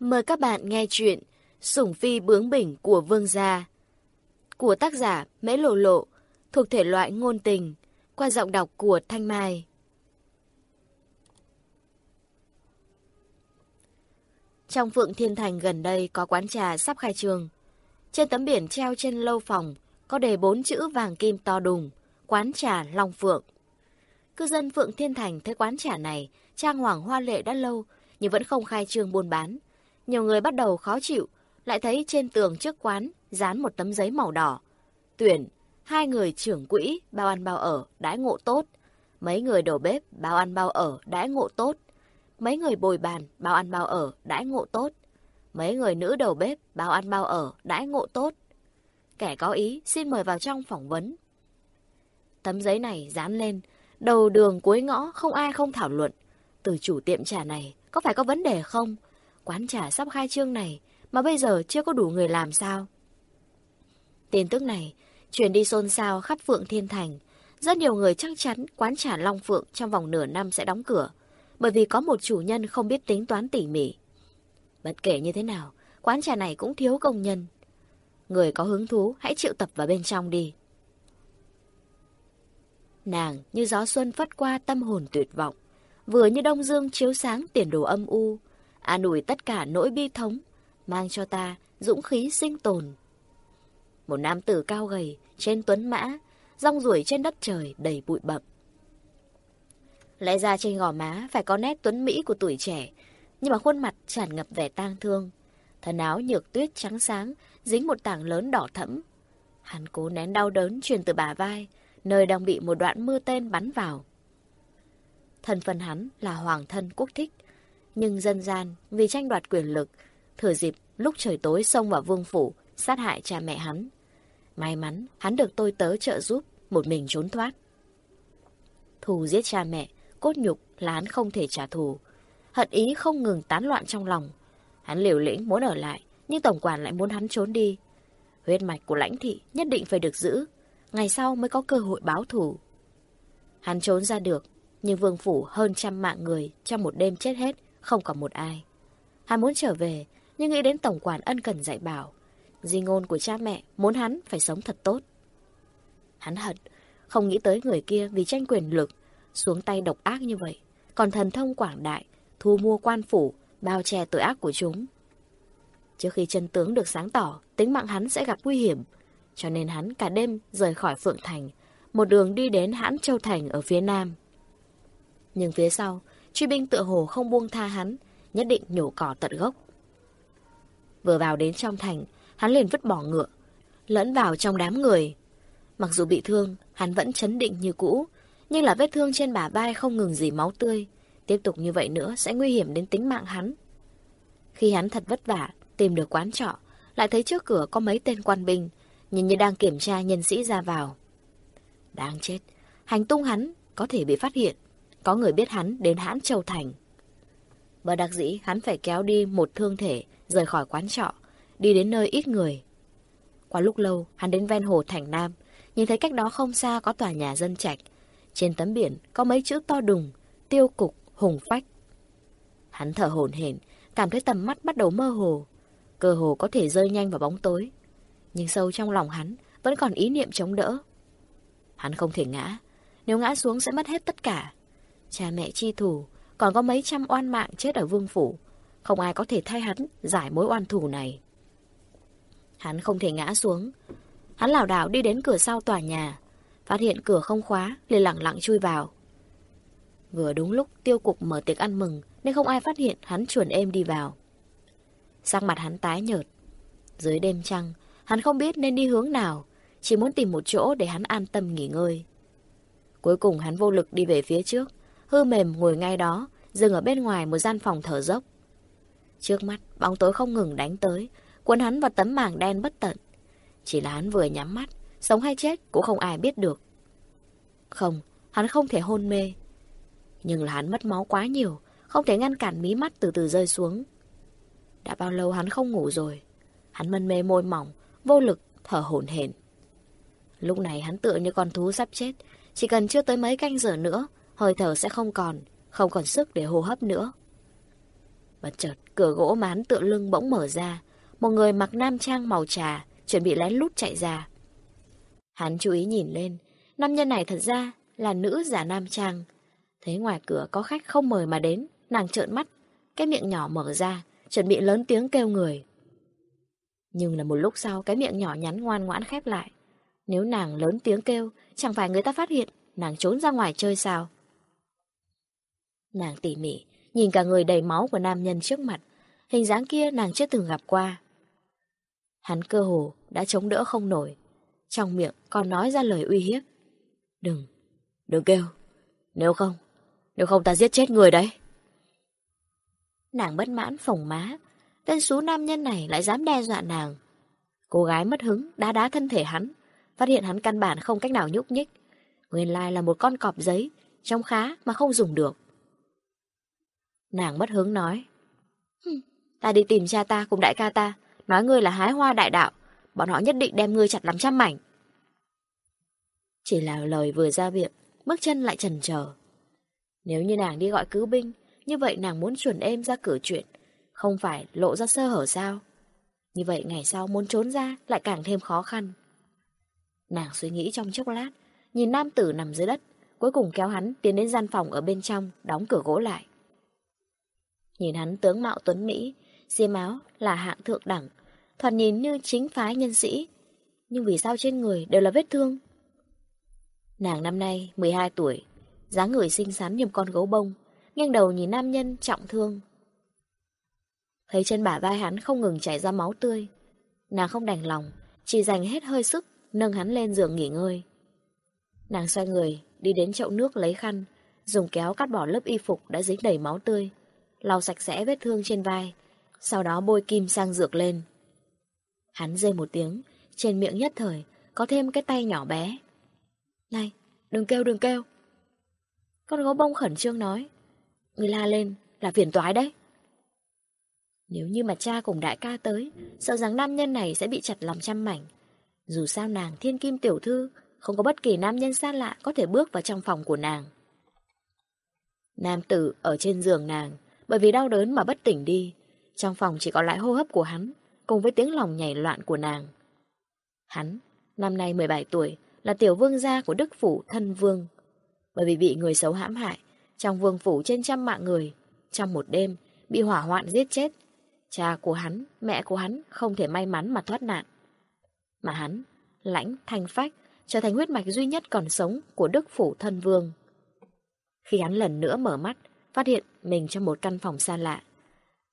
Mời các bạn nghe chuyện Sủng Phi Bướng Bỉnh của Vương Gia của tác giả Mễ Lộ Lộ thuộc thể loại ngôn tình qua giọng đọc của Thanh Mai. Trong Phượng Thiên Thành gần đây có quán trà sắp khai trương. Trên tấm biển treo trên lâu phòng có đề bốn chữ vàng kim to đùng, quán trà Long Phượng. Cư dân Phượng Thiên Thành thấy quán trà này trang hoàng hoa lệ đã lâu nhưng vẫn không khai trương buôn bán. Nhiều người bắt đầu khó chịu, lại thấy trên tường trước quán dán một tấm giấy màu đỏ. Tuyển, hai người trưởng quỹ, bao ăn bao ở, đãi ngộ tốt. Mấy người đầu bếp, bao ăn bao ở, đãi ngộ tốt. Mấy người bồi bàn, bao ăn bao ở, đãi ngộ tốt. Mấy người nữ đầu bếp, bao ăn bao ở, đãi ngộ tốt. Kẻ có ý, xin mời vào trong phỏng vấn. Tấm giấy này dán lên, đầu đường cuối ngõ không ai không thảo luận. Từ chủ tiệm trà này, có phải có vấn đề không? Quán trà sắp khai trương này, mà bây giờ chưa có đủ người làm sao? Tin tức này truyền đi xôn xao khắp Phượng Thiên Thành. Rất nhiều người chắc chắn quán trà Long Phượng trong vòng nửa năm sẽ đóng cửa, bởi vì có một chủ nhân không biết tính toán tỉ mỉ. Bất kể như thế nào, quán trà này cũng thiếu công nhân. Người có hứng thú hãy triệu tập vào bên trong đi. Nàng như gió xuân phất qua tâm hồn tuyệt vọng, vừa như đông dương chiếu sáng tiền đồ âm u, an ủi tất cả nỗi bi thống, mang cho ta dũng khí sinh tồn. Một nam tử cao gầy, trên tuấn mã, rong ruổi trên đất trời đầy bụi bậm. Lẽ ra trên gò má phải có nét tuấn mỹ của tuổi trẻ, nhưng mà khuôn mặt tràn ngập vẻ tang thương. Thân áo nhược tuyết trắng sáng, dính một tảng lớn đỏ thẫm. Hắn cố nén đau đớn truyền từ bà vai, nơi đang bị một đoạn mưa tên bắn vào. Thân phần hắn là hoàng thân quốc thích, nhưng dân gian vì tranh đoạt quyền lực, thừa dịp lúc trời tối xông vào vương phủ, sát hại cha mẹ hắn. May mắn, hắn được tôi tớ trợ giúp, một mình trốn thoát. Thù giết cha mẹ, cốt nhục là hắn không thể trả thù. Hận ý không ngừng tán loạn trong lòng. Hắn liều lĩnh muốn ở lại, nhưng tổng quản lại muốn hắn trốn đi. Huyết mạch của lãnh thị nhất định phải được giữ, ngày sau mới có cơ hội báo thù. Hắn trốn ra được, nhưng vương phủ hơn trăm mạng người trong một đêm chết hết, không còn một ai. Hắn muốn trở về, nhưng nghĩ đến tổng quản ân cần dạy bảo. Di ngôn của cha mẹ muốn hắn phải sống thật tốt. Hắn hận, không nghĩ tới người kia vì tranh quyền lực, xuống tay độc ác như vậy. Còn thần thông quảng đại, thu mua quan phủ, bao che tội ác của chúng. Trước khi chân tướng được sáng tỏ, tính mạng hắn sẽ gặp nguy hiểm. Cho nên hắn cả đêm rời khỏi Phượng Thành, một đường đi đến hãn Châu Thành ở phía nam. Nhưng phía sau, truy binh tựa hồ không buông tha hắn, nhất định nhổ cỏ tận gốc. Vừa vào đến trong thành, hắn liền vứt bỏ ngựa, lẫn vào trong đám người. Mặc dù bị thương, hắn vẫn chấn định như cũ, nhưng là vết thương trên bả vai không ngừng gì máu tươi. Tiếp tục như vậy nữa sẽ nguy hiểm đến tính mạng hắn. Khi hắn thật vất vả, tìm được quán trọ, lại thấy trước cửa có mấy tên quan binh, nhìn như đang kiểm tra nhân sĩ ra vào. Đáng chết, hành tung hắn có thể bị phát hiện, có người biết hắn đến hãn châu thành. Và đặc dĩ hắn phải kéo đi một thương thể rời khỏi quán trọ, đi đến nơi ít người. Qua lúc lâu, hắn đến ven hồ Thành Nam, nhìn thấy cách đó không xa có tòa nhà dân trạch. Trên tấm biển có mấy chữ to đùng, tiêu cục, hùng phách. Hắn thở hổn hển, cảm thấy tầm mắt bắt đầu mơ hồ. Cơ hồ có thể rơi nhanh vào bóng tối. Nhưng sâu trong lòng hắn vẫn còn ý niệm chống đỡ. Hắn không thể ngã. Nếu ngã xuống sẽ mất hết tất cả. Cha mẹ chi thủ, còn có mấy trăm oan mạng chết ở vương phủ. Không ai có thể thay hắn giải mối oan thủ này. Hắn không thể ngã xuống. Hắn lảo đảo đi đến cửa sau tòa nhà. Phát hiện cửa không khóa, liền lặng lặng chui vào. Vừa đúng lúc tiêu cục mở tiệc ăn mừng, nên không ai phát hiện hắn chuồn êm đi vào. Sắc mặt hắn tái nhợt. Dưới đêm trăng, hắn không biết nên đi hướng nào, chỉ muốn tìm một chỗ để hắn an tâm nghỉ ngơi. Cuối cùng hắn vô lực đi về phía trước, hư mềm ngồi ngay đó, dừng ở bên ngoài một gian phòng thở dốc. Trước mắt, bóng tối không ngừng đánh tới, cuốn hắn vào tấm màng đen bất tận. Chỉ là hắn vừa nhắm mắt, sống hay chết cũng không ai biết được. Không, hắn không thể hôn mê. Nhưng là hắn mất máu quá nhiều, không thể ngăn cản mí mắt từ từ rơi xuống. Đã bao lâu hắn không ngủ rồi. Hắn mân mê môi mỏng, vô lực, thở hổn hển. Lúc này hắn tựa như con thú sắp chết, chỉ cần chưa tới mấy canh giờ nữa, hơi thở sẽ không còn, không còn sức để hô hấp nữa. Bất chợt, cửa gỗ mán tựa lưng bỗng mở ra. Một người mặc nam trang màu trà, chuẩn bị lén lút chạy ra. Hắn chú ý nhìn lên, nam nhân này thật ra là nữ giả nam trang. Thấy ngoài cửa có khách không mời mà đến, nàng trợn mắt, cái miệng nhỏ mở ra, chuẩn bị lớn tiếng kêu người. Nhưng là một lúc sau cái miệng nhỏ nhắn ngoan ngoãn khép lại. Nếu nàng lớn tiếng kêu, chẳng phải người ta phát hiện, nàng trốn ra ngoài chơi sao? Nàng tỉ mỉ, nhìn cả người đầy máu của nam nhân trước mặt, hình dáng kia nàng chưa từng gặp qua. Hắn cơ hồ đã chống đỡ không nổi, trong miệng còn nói ra lời uy hiếp. Đừng, đừng kêu, nếu không, nếu không ta giết chết người đấy. Nàng bất mãn phồng má, tên số nam nhân này lại dám đe dọa nàng. Cô gái mất hứng, đá đá thân thể hắn, phát hiện hắn căn bản không cách nào nhúc nhích. Nguyên lai là một con cọp giấy, trông khá mà không dùng được. Nàng mất hứng nói, ta đi tìm cha ta cùng đại ca ta, nói ngươi là hái hoa đại đạo, bọn họ nhất định đem ngươi chặt làm trăm mảnh. Chỉ là lời vừa ra miệng bước chân lại trần chờ. Nếu như nàng đi gọi cứu binh, như vậy nàng muốn chuẩn êm ra cửa chuyện, không phải lộ ra sơ hở sao? Như vậy ngày sau muốn trốn ra lại càng thêm khó khăn. Nàng suy nghĩ trong chốc lát, nhìn nam tử nằm dưới đất, cuối cùng kéo hắn tiến đến gian phòng ở bên trong, đóng cửa gỗ lại. Nhìn hắn tướng mạo tuấn Mỹ, xiêm áo là hạng thượng đẳng, thoạt nhìn như chính phái nhân sĩ, nhưng vì sao trên người đều là vết thương? Nàng năm nay 12 tuổi, dáng người xinh xắn như con gấu bông, nghiêng đầu nhìn nam nhân trọng thương. Thấy chân bả vai hắn không ngừng chảy ra máu tươi, nàng không đành lòng, chỉ dành hết hơi sức nâng hắn lên giường nghỉ ngơi. Nàng xoay người, đi đến chậu nước lấy khăn, dùng kéo cắt bỏ lớp y phục đã dính đầy máu tươi, lau sạch sẽ vết thương trên vai, sau đó bôi kim sang dược lên. Hắn rơi một tiếng, trên miệng nhất thời có thêm cái tay nhỏ bé. Này, đừng kêu đừng kêu. Con gấu bông khẩn trương nói. Người la lên là phiền toái đấy. Nếu như mà cha cùng đại ca tới, sợ rằng nam nhân này sẽ bị chặt lòng trăm mảnh. Dù sao nàng thiên kim tiểu thư, không có bất kỳ nam nhân xa lạ có thể bước vào trong phòng của nàng. Nam tử ở trên giường nàng, bởi vì đau đớn mà bất tỉnh đi. Trong phòng chỉ có lại hô hấp của hắn, cùng với tiếng lòng nhảy loạn của nàng. Hắn, năm nay 17 tuổi, là tiểu vương gia của Đức Phủ thân vương. Bởi vì bị người xấu hãm hại, trong vương phủ trên trăm mạng người, trong một đêm, bị hỏa hoạn giết chết. Cha của hắn, mẹ của hắn không thể may mắn mà thoát nạn. Mà hắn, lãnh, thanh phách, trở thành huyết mạch duy nhất còn sống của Đức Phủ thân vương. Khi hắn lần nữa mở mắt, phát hiện mình trong một căn phòng xa lạ.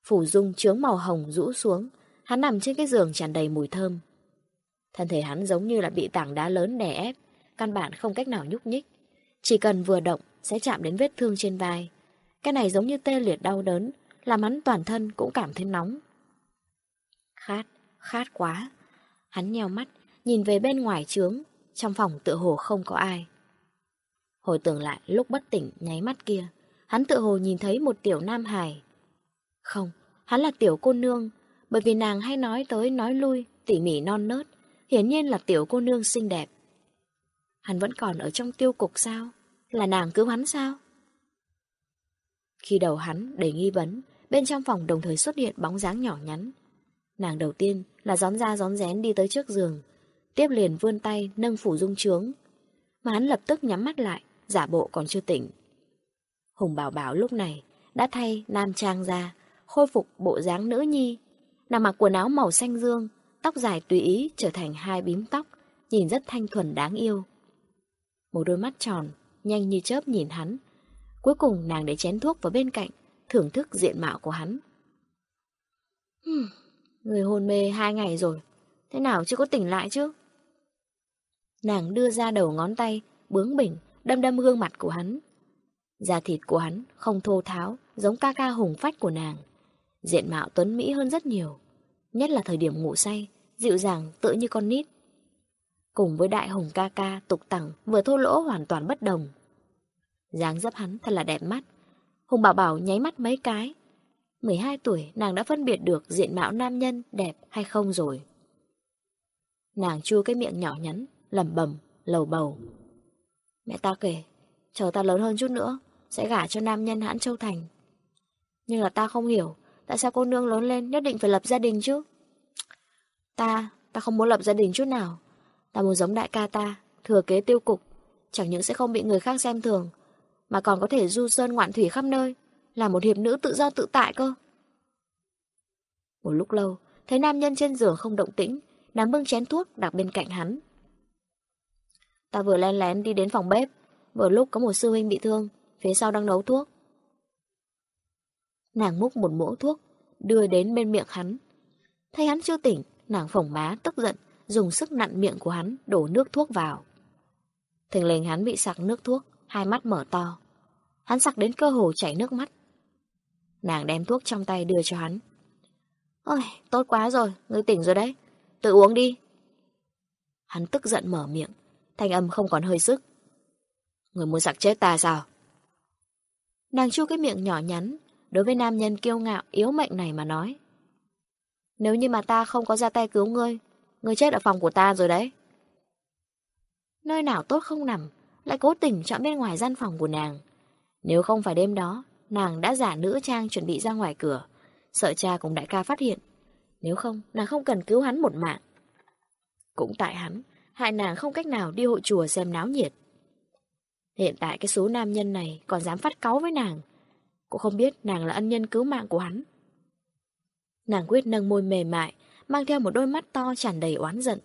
Phủ dung chướng màu hồng rũ xuống, hắn nằm trên cái giường tràn đầy mùi thơm. Thân thể hắn giống như là bị tảng đá lớn đè ép, căn bản không cách nào nhúc nhích. Chỉ cần vừa động sẽ chạm đến vết thương trên vai. Cái này giống như tê liệt đau đớn, làm hắn toàn thân cũng cảm thấy nóng. Khát, khát quá. Hắn nheo mắt, nhìn về bên ngoài trướng, trong phòng tựa hồ không có ai. Hồi tưởng lại lúc bất tỉnh nháy mắt kia, hắn tựa hồ nhìn thấy một tiểu nam hài. Không, hắn là tiểu cô nương, bởi vì nàng hay nói tới nói lui, tỉ mỉ non nớt, hiển nhiên là tiểu cô nương xinh đẹp. Hắn vẫn còn ở trong tiêu cục sao? Là nàng cứu hắn sao? Khi đầu hắn đầy nghi vấn, bên trong phòng đồng thời xuất hiện bóng dáng nhỏ nhắn. Nàng đầu tiên là gión ra gión rén đi tới trước giường, tiếp liền vươn tay nâng phủ dung trướng. Mà hắn lập tức nhắm mắt lại, giả bộ còn chưa tỉnh. Hùng Bảo Bảo lúc này đã thay nam trang ra, khôi phục bộ dáng nữ nhi. Nàng mặc quần áo màu xanh dương, tóc dài tùy ý trở thành hai bím tóc, nhìn rất thanh thuần đáng yêu. Một đôi mắt tròn, nhanh như chớp nhìn hắn. Cuối cùng nàng để chén thuốc vào bên cạnh, thưởng thức diện mạo của hắn. Hmm, người hôn mê hai ngày rồi, thế nào chưa có tỉnh lại chứ? Nàng đưa ra đầu ngón tay, bướng bỉnh, đâm đâm gương mặt của hắn. Da thịt của hắn không thô tháo, giống ca ca hùng phách của nàng. Diện mạo tuấn Mỹ hơn rất nhiều. Nhất là thời điểm ngủ say, dịu dàng tựa như con nít. Cùng với đại hùng ca ca tục tẳng vừa thô lỗ hoàn toàn bất đồng. dáng dấp hắn thật là đẹp mắt. Hùng bảo bảo nháy mắt mấy cái. 12 tuổi nàng đã phân biệt được diện mạo nam nhân đẹp hay không rồi. Nàng chua cái miệng nhỏ nhắn, lẩm bẩm, lầu bầu. Mẹ ta kể, chờ ta lớn hơn chút nữa, sẽ gả cho nam nhân hãn châu thành. Nhưng là ta không hiểu, Tại sao cô nương lớn lên nhất định phải lập gia đình chứ? Ta, ta không muốn lập gia đình chút nào. Ta muốn giống đại ca ta, thừa kế tiêu cục. Chẳng những sẽ không bị người khác xem thường, mà còn có thể du sơn ngoạn thủy khắp nơi, là một hiệp nữ tự do tự tại cơ. Một lúc lâu, thấy nam nhân trên giường không động tĩnh, nàng bưng chén thuốc đặt bên cạnh hắn. Ta vừa len lén đi đến phòng bếp, vừa lúc có một sư huynh bị thương, phía sau đang nấu thuốc. Nàng múc một muỗng thuốc, đưa đến bên miệng hắn. Thấy hắn chưa tỉnh, nàng phồng má tức giận, dùng sức nặn miệng của hắn đổ nước thuốc vào. Thình lình hắn bị sặc nước thuốc, hai mắt mở to. Hắn sặc đến cơ hồ chảy nước mắt. Nàng đem thuốc trong tay đưa cho hắn. Ôi, tốt quá rồi, ngươi tỉnh rồi đấy. Tự uống đi. Hắn tức giận mở miệng, thanh âm không còn hơi sức. Người muốn sặc chết ta sao? Nàng chu cái miệng nhỏ nhắn, đối với nam nhân kiêu ngạo, yếu mệnh này mà nói. Nếu như mà ta không có ra tay cứu ngươi, ngươi chết ở phòng của ta rồi đấy. Nơi nào tốt không nằm, lại cố tình chọn bên ngoài gian phòng của nàng. Nếu không phải đêm đó, nàng đã giả nữ trang chuẩn bị ra ngoài cửa, sợ cha cùng đại ca phát hiện. Nếu không, nàng không cần cứu hắn một mạng. Cũng tại hắn, hại nàng không cách nào đi hội chùa xem náo nhiệt. Hiện tại cái số nam nhân này còn dám phát cáu với nàng. Cũng không biết nàng là ân nhân cứu mạng của hắn. Nàng quyết nâng môi mềm mại, mang theo một đôi mắt to tràn đầy oán giận.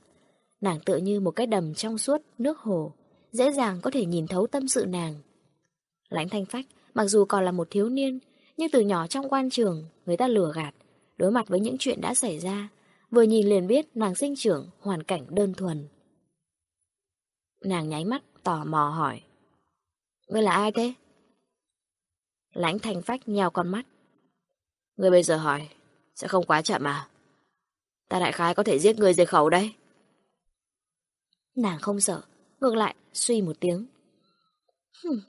Nàng tựa như một cái đầm trong suốt, nước hồ, dễ dàng có thể nhìn thấu tâm sự nàng. Lãnh thanh phách, mặc dù còn là một thiếu niên, nhưng từ nhỏ trong quan trường, người ta lừa gạt, đối mặt với những chuyện đã xảy ra, vừa nhìn liền biết nàng sinh trưởng, hoàn cảnh đơn thuần. Nàng nháy mắt, tò mò hỏi. Ngươi là ai thế? Lãnh thành phách nheo con mắt. Ngươi bây giờ hỏi, sẽ không quá chậm à? Ta đại khái có thể giết người diệt khẩu đây. Nàng không sợ, ngược lại, suy một tiếng. Hừm,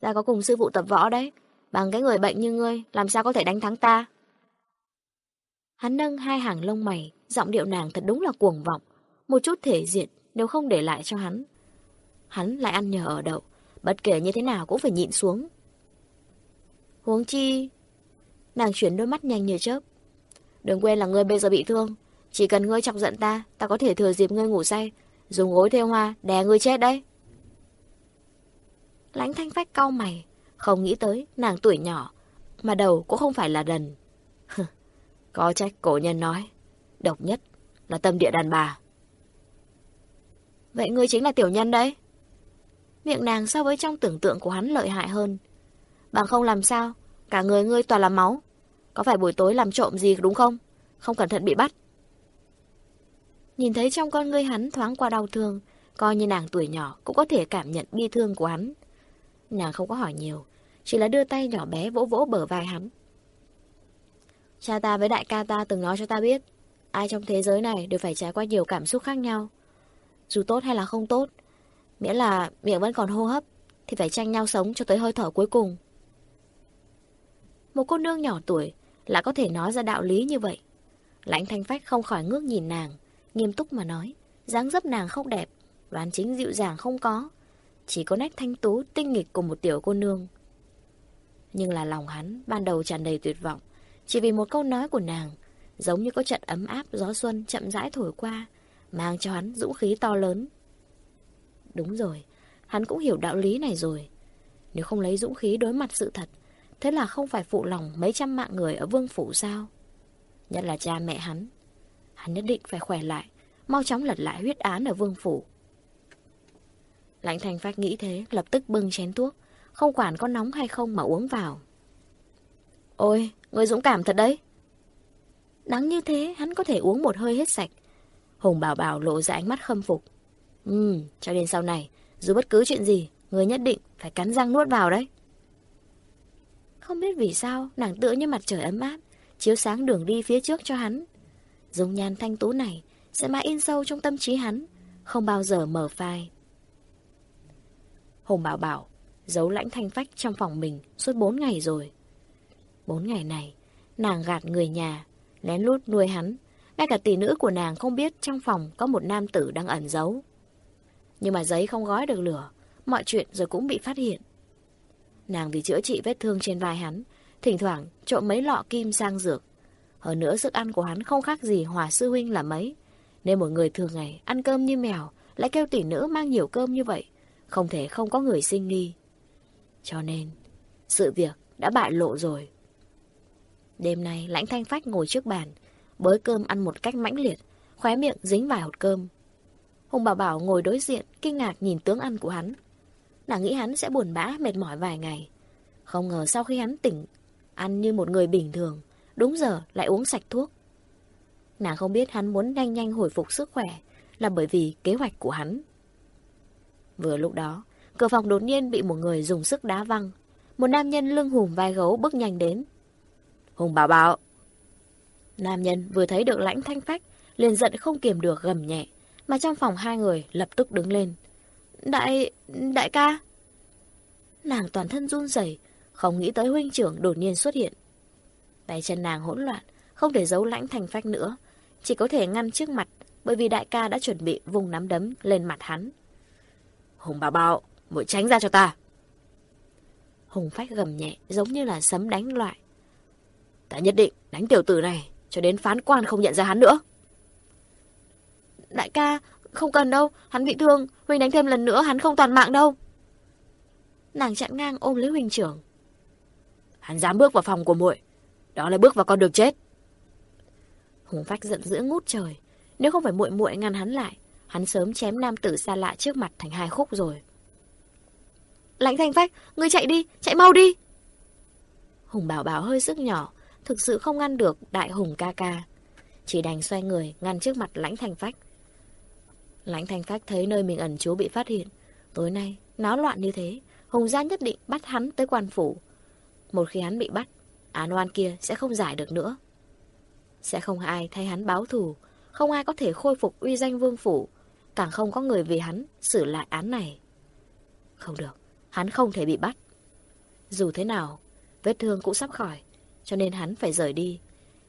ta có cùng sư phụ tập võ đấy, bằng cái người bệnh như ngươi, làm sao có thể đánh thắng ta? Hắn nâng hai hàng lông mày, giọng điệu nàng thật đúng là cuồng vọng, một chút thể diện đều không để lại cho hắn. Hắn lại ăn nhờ ở đậu, bất kể như thế nào cũng phải nhịn xuống. Huống chi... Nàng chuyển đôi mắt nhanh như chớp. Đừng quên là ngươi bây giờ bị thương. Chỉ cần ngươi chọc giận ta, ta có thể thừa dịp ngươi ngủ say, dùng gối theo hoa, đè ngươi chết đấy. Lãnh thanh phách cau mày, không nghĩ tới nàng tuổi nhỏ, mà đầu cũng không phải là đần. có trách cổ nhân nói, độc nhất là tâm địa đàn bà. Vậy ngươi chính là tiểu nhân đấy. Miệng nàng so với trong tưởng tượng của hắn lợi hại hơn. Bằng không làm sao, cả người ngươi toàn là máu. Có phải buổi tối làm trộm gì đúng không? Không cẩn thận bị bắt. Nhìn thấy trong con ngươi hắn thoáng qua đau thương, coi như nàng tuổi nhỏ cũng có thể cảm nhận bi thương của hắn. Nàng không có hỏi nhiều, chỉ là đưa tay nhỏ bé vỗ vỗ bờ vai hắn. Cha ta với đại ca ta từng nói cho ta biết, ai trong thế giới này đều phải trải qua nhiều cảm xúc khác nhau. Dù tốt hay là không tốt, miễn là miệng vẫn còn hô hấp, thì phải tranh nhau sống cho tới hơi thở cuối cùng. Một cô nương nhỏ tuổi lại có thể nói ra đạo lý như vậy. Lãnh thanh phách không khỏi ngước nhìn nàng, nghiêm túc mà nói, dáng dấp nàng không đẹp, đoán chính dịu dàng không có, chỉ có nét thanh tú tinh nghịch của một tiểu cô nương. Nhưng là lòng hắn ban đầu tràn đầy tuyệt vọng, chỉ vì một câu nói của nàng, giống như có trận ấm áp gió xuân chậm rãi thổi qua, mang cho hắn dũng khí to lớn. Đúng rồi, hắn cũng hiểu đạo lý này rồi. Nếu không lấy dũng khí đối mặt sự thật, thế là không phải phụ lòng mấy trăm mạng người ở vương phủ sao? Nhất là cha mẹ hắn. Hắn nhất định phải khỏe lại, mau chóng lật lại huyết án ở vương phủ. Lãnh thành phát nghĩ thế, lập tức bưng chén thuốc, không quản có nóng hay không mà uống vào. Ôi, người dũng cảm thật đấy. Nắng như thế, hắn có thể uống một hơi hết sạch. Hùng bảo bảo lộ ra ánh mắt khâm phục. Ừ, cho đến sau này, dù bất cứ chuyện gì, người nhất định phải cắn răng nuốt vào đấy. Không biết vì sao, nàng tựa như mặt trời ấm áp, chiếu sáng đường đi phía trước cho hắn. Dung nhan thanh tú này sẽ mãi in sâu trong tâm trí hắn, không bao giờ mở phai. Hùng bảo bảo, giấu lãnh thanh phách trong phòng mình suốt bốn ngày rồi. Bốn ngày này, nàng gạt người nhà, lén lút nuôi hắn. Ngay cả tỷ nữ của nàng không biết trong phòng có một nam tử đang ẩn giấu. Nhưng mà giấy không gói được lửa, mọi chuyện rồi cũng bị phát hiện. Nàng vì chữa trị vết thương trên vai hắn, thỉnh thoảng trộm mấy lọ kim sang dược, Hơn nữa sức ăn của hắn không khác gì hòa sư huynh là mấy. Nên một người thường ngày ăn cơm như mèo, lại kêu tỷ nữ mang nhiều cơm như vậy. Không thể không có người sinh nghi. Cho nên, sự việc đã bại lộ rồi. Đêm nay, lãnh thanh phách ngồi trước bàn, bới cơm ăn một cách mãnh liệt, khóe miệng dính vài hột cơm. Hùng Bảo Bảo ngồi đối diện, kinh ngạc nhìn tướng ăn của hắn. Nàng nghĩ hắn sẽ buồn bã, mệt mỏi vài ngày. Không ngờ sau khi hắn tỉnh, ăn như một người bình thường, đúng giờ lại uống sạch thuốc. Nàng không biết hắn muốn nhanh nhanh hồi phục sức khỏe là bởi vì kế hoạch của hắn. Vừa lúc đó, cửa phòng đột nhiên bị một người dùng sức đá văng. Một nam nhân lưng hùm vai gấu bước nhanh đến. Hùng bảo bảo. Nam nhân vừa thấy được lãnh thanh phách, liền giận không kiềm được gầm nhẹ, mà trong phòng hai người lập tức đứng lên. Đại... đại ca. Nàng toàn thân run rẩy, không nghĩ tới huynh trưởng đột nhiên xuất hiện. Tay chân nàng hỗn loạn, không thể giấu lãnh thành phách nữa, chỉ có thể ngăn trước mặt, bởi vì đại ca đã chuẩn bị vùng nắm đấm lên mặt hắn. Hùng bảo bảo, muội tránh ra cho ta. Hùng phách gầm nhẹ, giống như là sấm đánh loại. Ta nhất định đánh tiểu tử này, cho đến phán quan không nhận ra hắn nữa. Đại ca, không cần đâu, hắn bị thương, Huynh đánh thêm lần nữa hắn không toàn mạng đâu. Nàng chặn ngang ôm lấy Huynh trưởng. Hắn dám bước vào phòng của muội, đó là bước vào con đường chết. Hùng Phách giận dữ ngút trời, nếu không phải muội muội ngăn hắn lại, hắn sớm chém nam tử xa lạ trước mặt thành hai khúc rồi. Lãnh Thanh Phách, ngươi chạy đi, chạy mau đi. Hùng Bảo Bảo hơi sức nhỏ, thực sự không ngăn được đại hùng ca ca. Chỉ đành xoay người ngăn trước mặt lãnh thanh phách. Lãnh thanh phách thấy nơi mình ẩn trú bị phát hiện. Tối nay, náo loạn như thế, Hùng gia nhất định bắt hắn tới quan phủ. Một khi hắn bị bắt, án oan kia sẽ không giải được nữa. Sẽ không ai thay hắn báo thù, không ai có thể khôi phục uy danh vương phủ, càng không có người vì hắn xử lại án này. Không được, hắn không thể bị bắt. Dù thế nào, vết thương cũng sắp khỏi, cho nên hắn phải rời đi.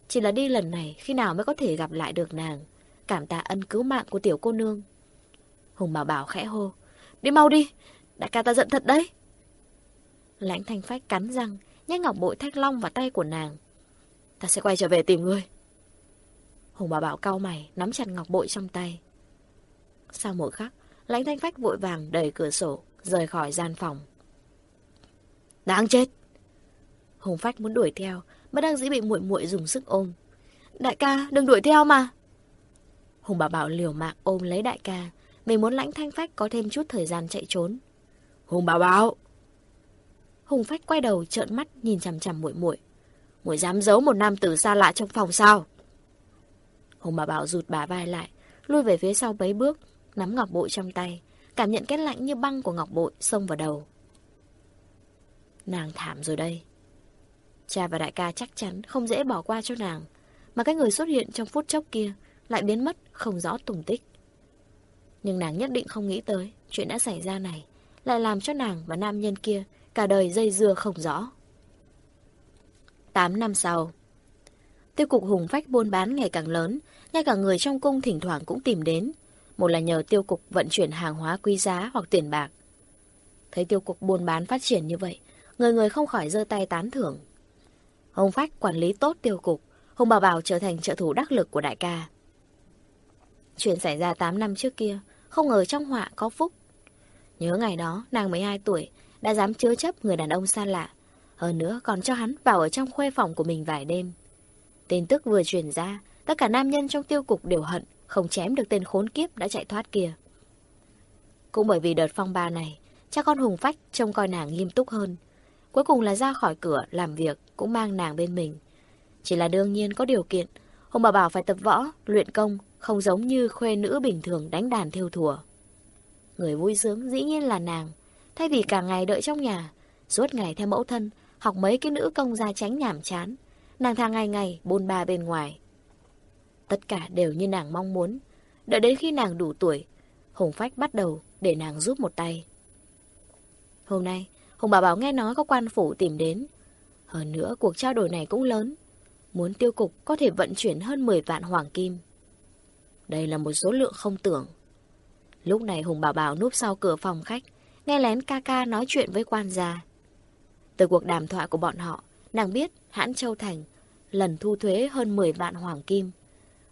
Chỉ là đi lần này khi nào mới có thể gặp lại được nàng, cảm tạ ân cứu mạng của tiểu cô nương. Hùng bảo bảo khẽ hô, đi mau đi, đại ca ta giận thật đấy. Lãnh thanh phách cắn răng, nhét ngọc bội thách long vào tay của nàng. Ta sẽ quay trở về tìm ngươi. Hùng bảo bảo cau mày, nắm chặt ngọc bội trong tay. Sau một khắc, lãnh thanh phách vội vàng đẩy cửa sổ, rời khỏi gian phòng. Đáng chết! Hùng phách muốn đuổi theo, mà đang dĩ bị muội muội dùng sức ôm. Đại ca, đừng đuổi theo mà. Hùng bảo bảo liều mạng ôm lấy đại ca, mình muốn lãnh thanh phách có thêm chút thời gian chạy trốn. Hùng bảo bảo! Hùng phách quay đầu trợn mắt nhìn chằm chằm muội muội. Muội dám giấu một nam tử xa lạ trong phòng sao? Hùng bảo bảo rụt bà vai lại, lui về phía sau mấy bước, nắm ngọc bội trong tay, cảm nhận cái lạnh như băng của ngọc bội xông vào đầu. Nàng thảm rồi đây. Cha và đại ca chắc chắn không dễ bỏ qua cho nàng, mà cái người xuất hiện trong phút chốc kia lại biến mất không rõ tùng tích. Nhưng nàng nhất định không nghĩ tới chuyện đã xảy ra này lại làm cho nàng và nam nhân kia cả đời dây dưa không rõ. 8 năm sau Tiêu cục hùng phách buôn bán ngày càng lớn, ngay cả người trong cung thỉnh thoảng cũng tìm đến. Một là nhờ tiêu cục vận chuyển hàng hóa quý giá hoặc tiền bạc. Thấy tiêu cục buôn bán phát triển như vậy, người người không khỏi giơ tay tán thưởng. Hồng Phách quản lý tốt tiêu cục, Hùng Bảo Bảo trở thành trợ thủ đắc lực của đại ca. Chuyện xảy ra 8 năm trước kia, không ngờ trong họa có phúc. Nhớ ngày đó, nàng 12 tuổi, đã dám chứa chấp người đàn ông xa lạ. Hơn nữa còn cho hắn vào ở trong khuê phòng của mình vài đêm. Tin tức vừa truyền ra, tất cả nam nhân trong tiêu cục đều hận, không chém được tên khốn kiếp đã chạy thoát kia. Cũng bởi vì đợt phong ba này, cha con Hùng Phách trông coi nàng nghiêm túc hơn, Cuối cùng là ra khỏi cửa làm việc cũng mang nàng bên mình. Chỉ là đương nhiên có điều kiện, Hùng Bảo Bảo phải tập võ, luyện công, không giống như khuê nữ bình thường đánh đàn theo thùa. Người vui sướng dĩ nhiên là nàng, thay vì cả ngày đợi trong nhà, suốt ngày theo mẫu thân, học mấy cái nữ công gia tránh nhảm chán, nàng thang ngày ngày bôn ba bên ngoài. Tất cả đều như nàng mong muốn, đợi đến khi nàng đủ tuổi, Hùng Phách bắt đầu để nàng giúp một tay. Hôm nay, Hùng bà Bảo nghe nói có quan phủ tìm đến. Hơn nữa, cuộc trao đổi này cũng lớn. Muốn tiêu cục có thể vận chuyển hơn 10 vạn hoàng kim. Đây là một số lượng không tưởng. Lúc này Hùng Bảo Bảo núp sau cửa phòng khách, nghe lén ca ca nói chuyện với quan gia. Từ cuộc đàm thoại của bọn họ, nàng biết Hãn Châu Thành lần thu thuế hơn 10 vạn hoàng kim.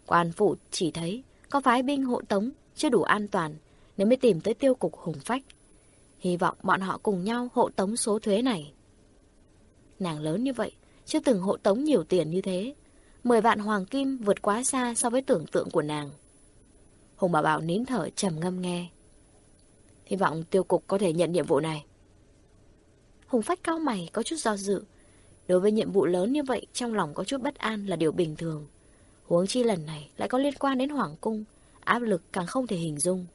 Quan phủ chỉ thấy có phái binh hộ tống chưa đủ an toàn nên mới tìm tới tiêu cục hùng phách. Hy vọng bọn họ cùng nhau hộ tống số thuế này. Nàng lớn như vậy, chưa từng hộ tống nhiều tiền như thế. 10 vạn hoàng kim vượt quá xa so với tưởng tượng của nàng. Hùng Bảo Bảo nín thở trầm ngâm nghe. Hy vọng tiêu cục có thể nhận nhiệm vụ này. Hùng Phách cao mày có chút do dự. Đối với nhiệm vụ lớn như vậy, trong lòng có chút bất an là điều bình thường. Huống chi lần này lại có liên quan đến Hoàng Cung, áp lực càng không thể hình dung.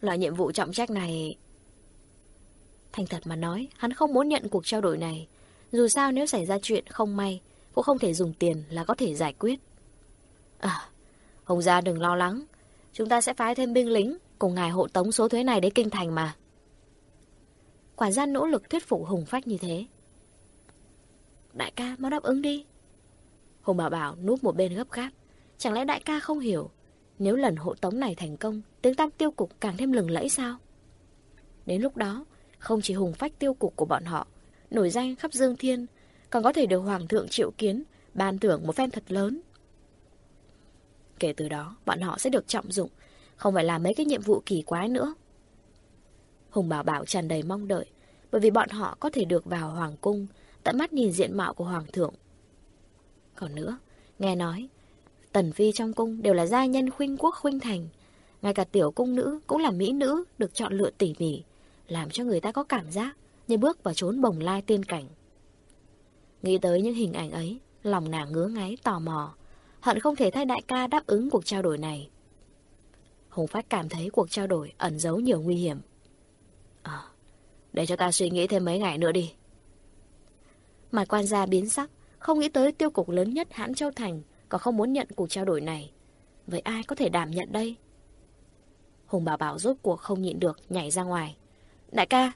Loại nhiệm vụ trọng trách này... Thành thật mà nói, hắn không muốn nhận cuộc trao đổi này. Dù sao nếu xảy ra chuyện không may, cũng không thể dùng tiền là có thể giải quyết. À, Hồng gia đừng lo lắng. Chúng ta sẽ phái thêm binh lính cùng ngài hộ tống số thuế này đến kinh thành mà. Quản gia nỗ lực thuyết phục Hùng Phách như thế. Đại ca, mau đáp ứng đi. Hùng Bảo Bảo núp một bên gấp gáp. Chẳng lẽ đại ca không hiểu, nếu lần hộ tống này thành công, tiếng tăm tiêu cục càng thêm lừng lẫy sao? Đến lúc đó, không chỉ Hùng Phách tiêu cục của bọn họ, nổi danh khắp Dương Thiên, còn có thể được Hoàng thượng triệu kiến, ban thưởng một phen thật lớn. Kể từ đó, bọn họ sẽ được trọng dụng, không phải làm mấy cái nhiệm vụ kỳ quái nữa. Hùng Bảo Bảo tràn đầy mong đợi, bởi vì bọn họ có thể được vào Hoàng Cung, tận mắt nhìn diện mạo của Hoàng thượng. Còn nữa, nghe nói, tần phi trong cung đều là gia nhân khuynh quốc khuynh thành, ngay cả tiểu cung nữ cũng là mỹ nữ được chọn lựa tỉ mỉ, làm cho người ta có cảm giác như bước vào chốn bồng lai tiên cảnh. Nghĩ tới những hình ảnh ấy, lòng nàng ngứa ngáy tò mò, hận không thể thay đại ca đáp ứng cuộc trao đổi này. Hùng Phát cảm thấy cuộc trao đổi ẩn giấu nhiều nguy hiểm. À, để cho ta suy nghĩ thêm mấy ngày nữa đi. Mặt quan gia biến sắc, không nghĩ tới tiêu cục lớn nhất hãn Châu Thành, còn không muốn nhận cuộc trao đổi này. Vậy ai có thể đảm nhận đây? Hùng Bảo Bảo rốt cuộc không nhịn được, nhảy ra ngoài. Đại ca!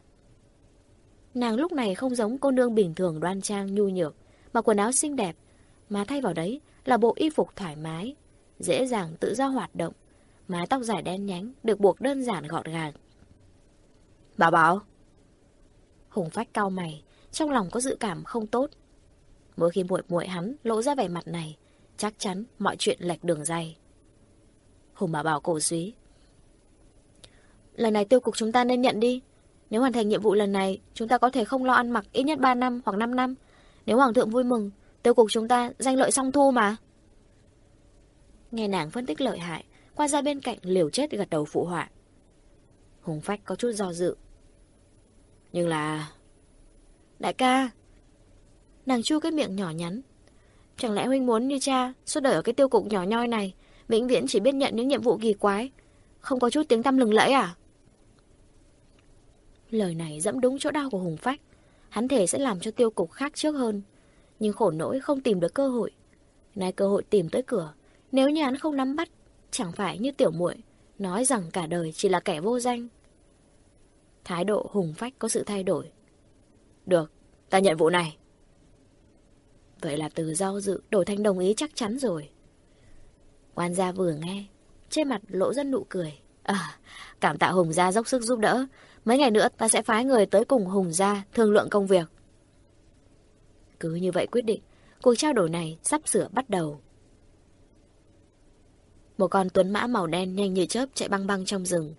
Nàng lúc này không giống cô nương bình thường đoan trang nhu nhược, mặc quần áo xinh đẹp, mà thay vào đấy là bộ y phục thoải mái, dễ dàng tự do hoạt động, mái tóc dài đen nhánh được buộc đơn giản gọn gàng. Bảo bảo! Hùng phách cao mày, trong lòng có dự cảm không tốt. Mỗi khi muội muội hắn lộ ra vẻ mặt này, chắc chắn mọi chuyện lệch đường dây. Hùng bảo bảo cổ suý. Lần này tiêu cục chúng ta nên nhận đi. Nếu hoàn thành nhiệm vụ lần này, chúng ta có thể không lo ăn mặc ít nhất 3 năm hoặc 5 năm. Nếu Hoàng thượng vui mừng, tiêu cục chúng ta danh lợi song thu mà. Nghe nàng phân tích lợi hại, qua ra bên cạnh liều chết gật đầu phụ họa. Hùng Phách có chút do dự. Nhưng là... Đại ca! Nàng chu cái miệng nhỏ nhắn. Chẳng lẽ huynh muốn như cha, suốt đời ở cái tiêu cục nhỏ nhoi này, vĩnh viễn chỉ biết nhận những nhiệm vụ kỳ quái, không có chút tiếng tăm lừng lẫy à? Lời này dẫm đúng chỗ đau của Hùng Phách. Hắn thể sẽ làm cho tiêu cục khác trước hơn. Nhưng khổ nỗi không tìm được cơ hội. Nay cơ hội tìm tới cửa. Nếu như hắn không nắm bắt, chẳng phải như tiểu muội nói rằng cả đời chỉ là kẻ vô danh. Thái độ Hùng Phách có sự thay đổi. Được, ta nhận vụ này. Vậy là từ do dự đổi thành đồng ý chắc chắn rồi. Quan gia vừa nghe, trên mặt lộ dân nụ cười. À, cảm tạ Hùng gia dốc sức giúp đỡ. Mấy ngày nữa ta sẽ phái người tới cùng Hùng gia thương lượng công việc. Cứ như vậy quyết định, cuộc trao đổi này sắp sửa bắt đầu. Một con tuấn mã màu đen nhanh như chớp chạy băng băng trong rừng.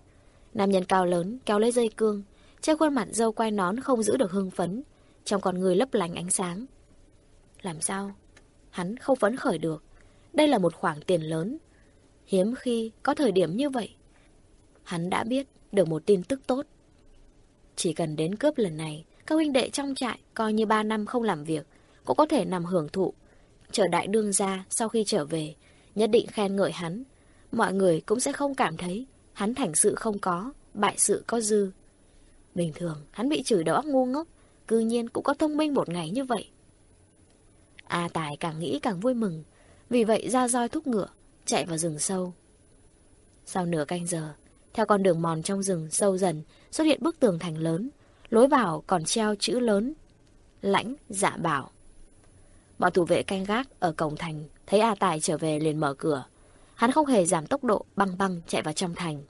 Nam nhân cao lớn kéo lấy dây cương, trên khuôn mặt dâu quai nón không giữ được hưng phấn, trong con người lấp lánh ánh sáng. Làm sao? Hắn không phấn khởi được. Đây là một khoản tiền lớn. Hiếm khi có thời điểm như vậy. Hắn đã biết được một tin tức tốt. Chỉ cần đến cướp lần này, các huynh đệ trong trại coi như ba năm không làm việc, cũng có thể nằm hưởng thụ. Chờ đại đương ra sau khi trở về, nhất định khen ngợi hắn. Mọi người cũng sẽ không cảm thấy hắn thành sự không có, bại sự có dư. Bình thường, hắn bị chửi đầu óc ngu ngốc, cư nhiên cũng có thông minh một ngày như vậy. A Tài càng nghĩ càng vui mừng, vì vậy ra roi thúc ngựa, chạy vào rừng sâu. Sau nửa canh giờ, theo con đường mòn trong rừng sâu dần, xuất hiện bức tường thành lớn, lối vào còn treo chữ lớn, lãnh dạ bảo. Bọn thủ vệ canh gác ở cổng thành, thấy A Tài trở về liền mở cửa. Hắn không hề giảm tốc độ, băng băng chạy vào trong thành.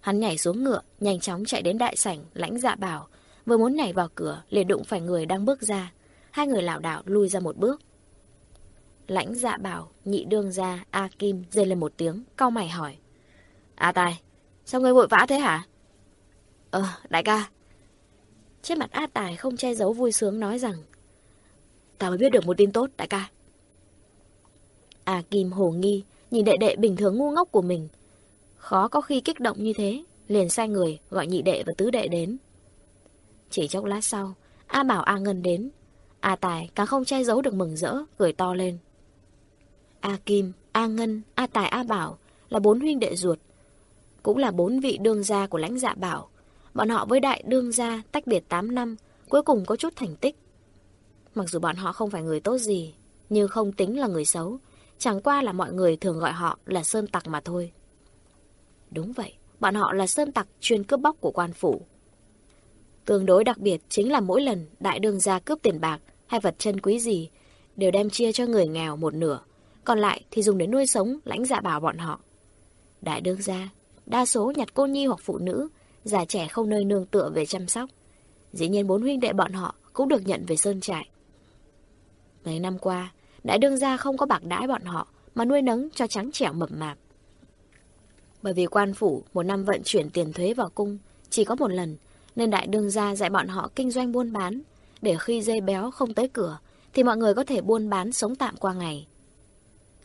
Hắn nhảy xuống ngựa, nhanh chóng chạy đến đại sảnh, lãnh dạ bảo, vừa muốn nhảy vào cửa, liền đụng phải người đang bước ra. hai người lảo đảo lui ra một bước. Lãnh dạ bảo, nhị đương ra, A Kim rơi lên một tiếng, cau mày hỏi. A Tài, sao ngươi vội vã thế hả? Ờ, đại ca. Trên mặt A Tài không che giấu vui sướng nói rằng Ta mới biết được một tin tốt, đại ca. A Kim hồ nghi, nhìn đệ đệ bình thường ngu ngốc của mình. Khó có khi kích động như thế, liền sai người gọi nhị đệ và tứ đệ đến. Chỉ chốc lát sau, A Bảo A Ngân đến. A Tài càng không che giấu được mừng rỡ, cười to lên. A Kim, A Ngân, A Tài, A Bảo là bốn huynh đệ ruột. Cũng là bốn vị đương gia của lãnh dạ bảo. Bọn họ với đại đương gia tách biệt 8 năm, cuối cùng có chút thành tích. Mặc dù bọn họ không phải người tốt gì, nhưng không tính là người xấu. Chẳng qua là mọi người thường gọi họ là sơn tặc mà thôi. Đúng vậy, bọn họ là sơn tặc chuyên cướp bóc của quan phủ. Tương đối đặc biệt chính là mỗi lần đại đương gia cướp tiền bạc hay vật chân quý gì, đều đem chia cho người nghèo một nửa, còn lại thì dùng để nuôi sống lãnh dạ bảo bọn họ. Đại đương gia, đa số nhặt cô nhi hoặc phụ nữ, già trẻ không nơi nương tựa về chăm sóc. Dĩ nhiên bốn huynh đệ bọn họ cũng được nhận về sơn trại. Mấy năm qua, đại đương gia không có bạc đãi bọn họ, mà nuôi nấng cho trắng trẻo mập mạp. Bởi vì quan phủ một năm vận chuyển tiền thuế vào cung chỉ có một lần, nên đại đương gia dạy bọn họ kinh doanh buôn bán, để khi dây béo không tới cửa, thì mọi người có thể buôn bán sống tạm qua ngày.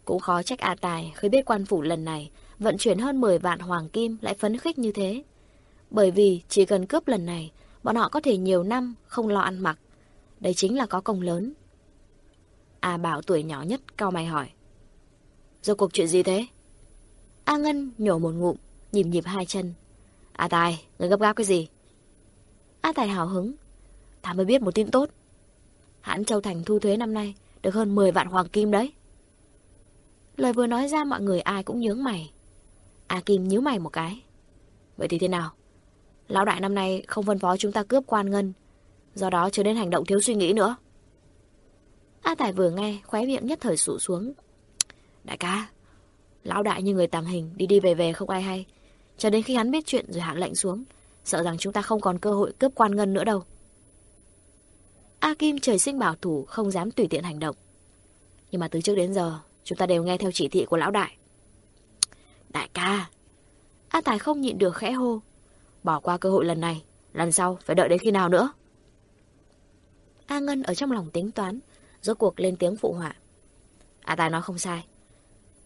Cũng khó trách A Tài khi biết quan phủ lần này vận chuyển hơn 10 vạn hoàng kim lại phấn khích như thế. Bởi vì chỉ cần cướp lần này, bọn họ có thể nhiều năm không lo ăn mặc. Đây chính là có công lớn. A Bảo tuổi nhỏ nhất cao mày hỏi. Rồi cuộc chuyện gì thế? A Ngân nhổ một ngụm, nhịp nhịp hai chân. A Tài, người gấp gáp cái gì? A Tài hào hứng. Ta mới biết một tin tốt. Hãn Châu Thành thu thuế năm nay được hơn 10 vạn hoàng kim đấy. Lời vừa nói ra mọi người ai cũng nhướng mày. A Kim nhíu mày một cái. Vậy thì thế nào? Lão đại năm nay không phân phó chúng ta cướp quan ngân, do đó chưa nên hành động thiếu suy nghĩ nữa. A Tài vừa nghe, khóe miệng nhất thời sụ xuống. Đại ca, lão đại như người tàng hình, đi đi về về không ai hay. Cho đến khi hắn biết chuyện rồi hạ lệnh xuống, sợ rằng chúng ta không còn cơ hội cướp quan ngân nữa đâu. A Kim trời sinh bảo thủ, không dám tùy tiện hành động. Nhưng mà từ trước đến giờ, chúng ta đều nghe theo chỉ thị của lão đại. Đại ca! A Tài không nhịn được khẽ hô. Bỏ qua cơ hội lần này, lần sau phải đợi đến khi nào nữa? A Ngân ở trong lòng tính toán, rốt cuộc lên tiếng phụ họa. À, A Tài nói không sai.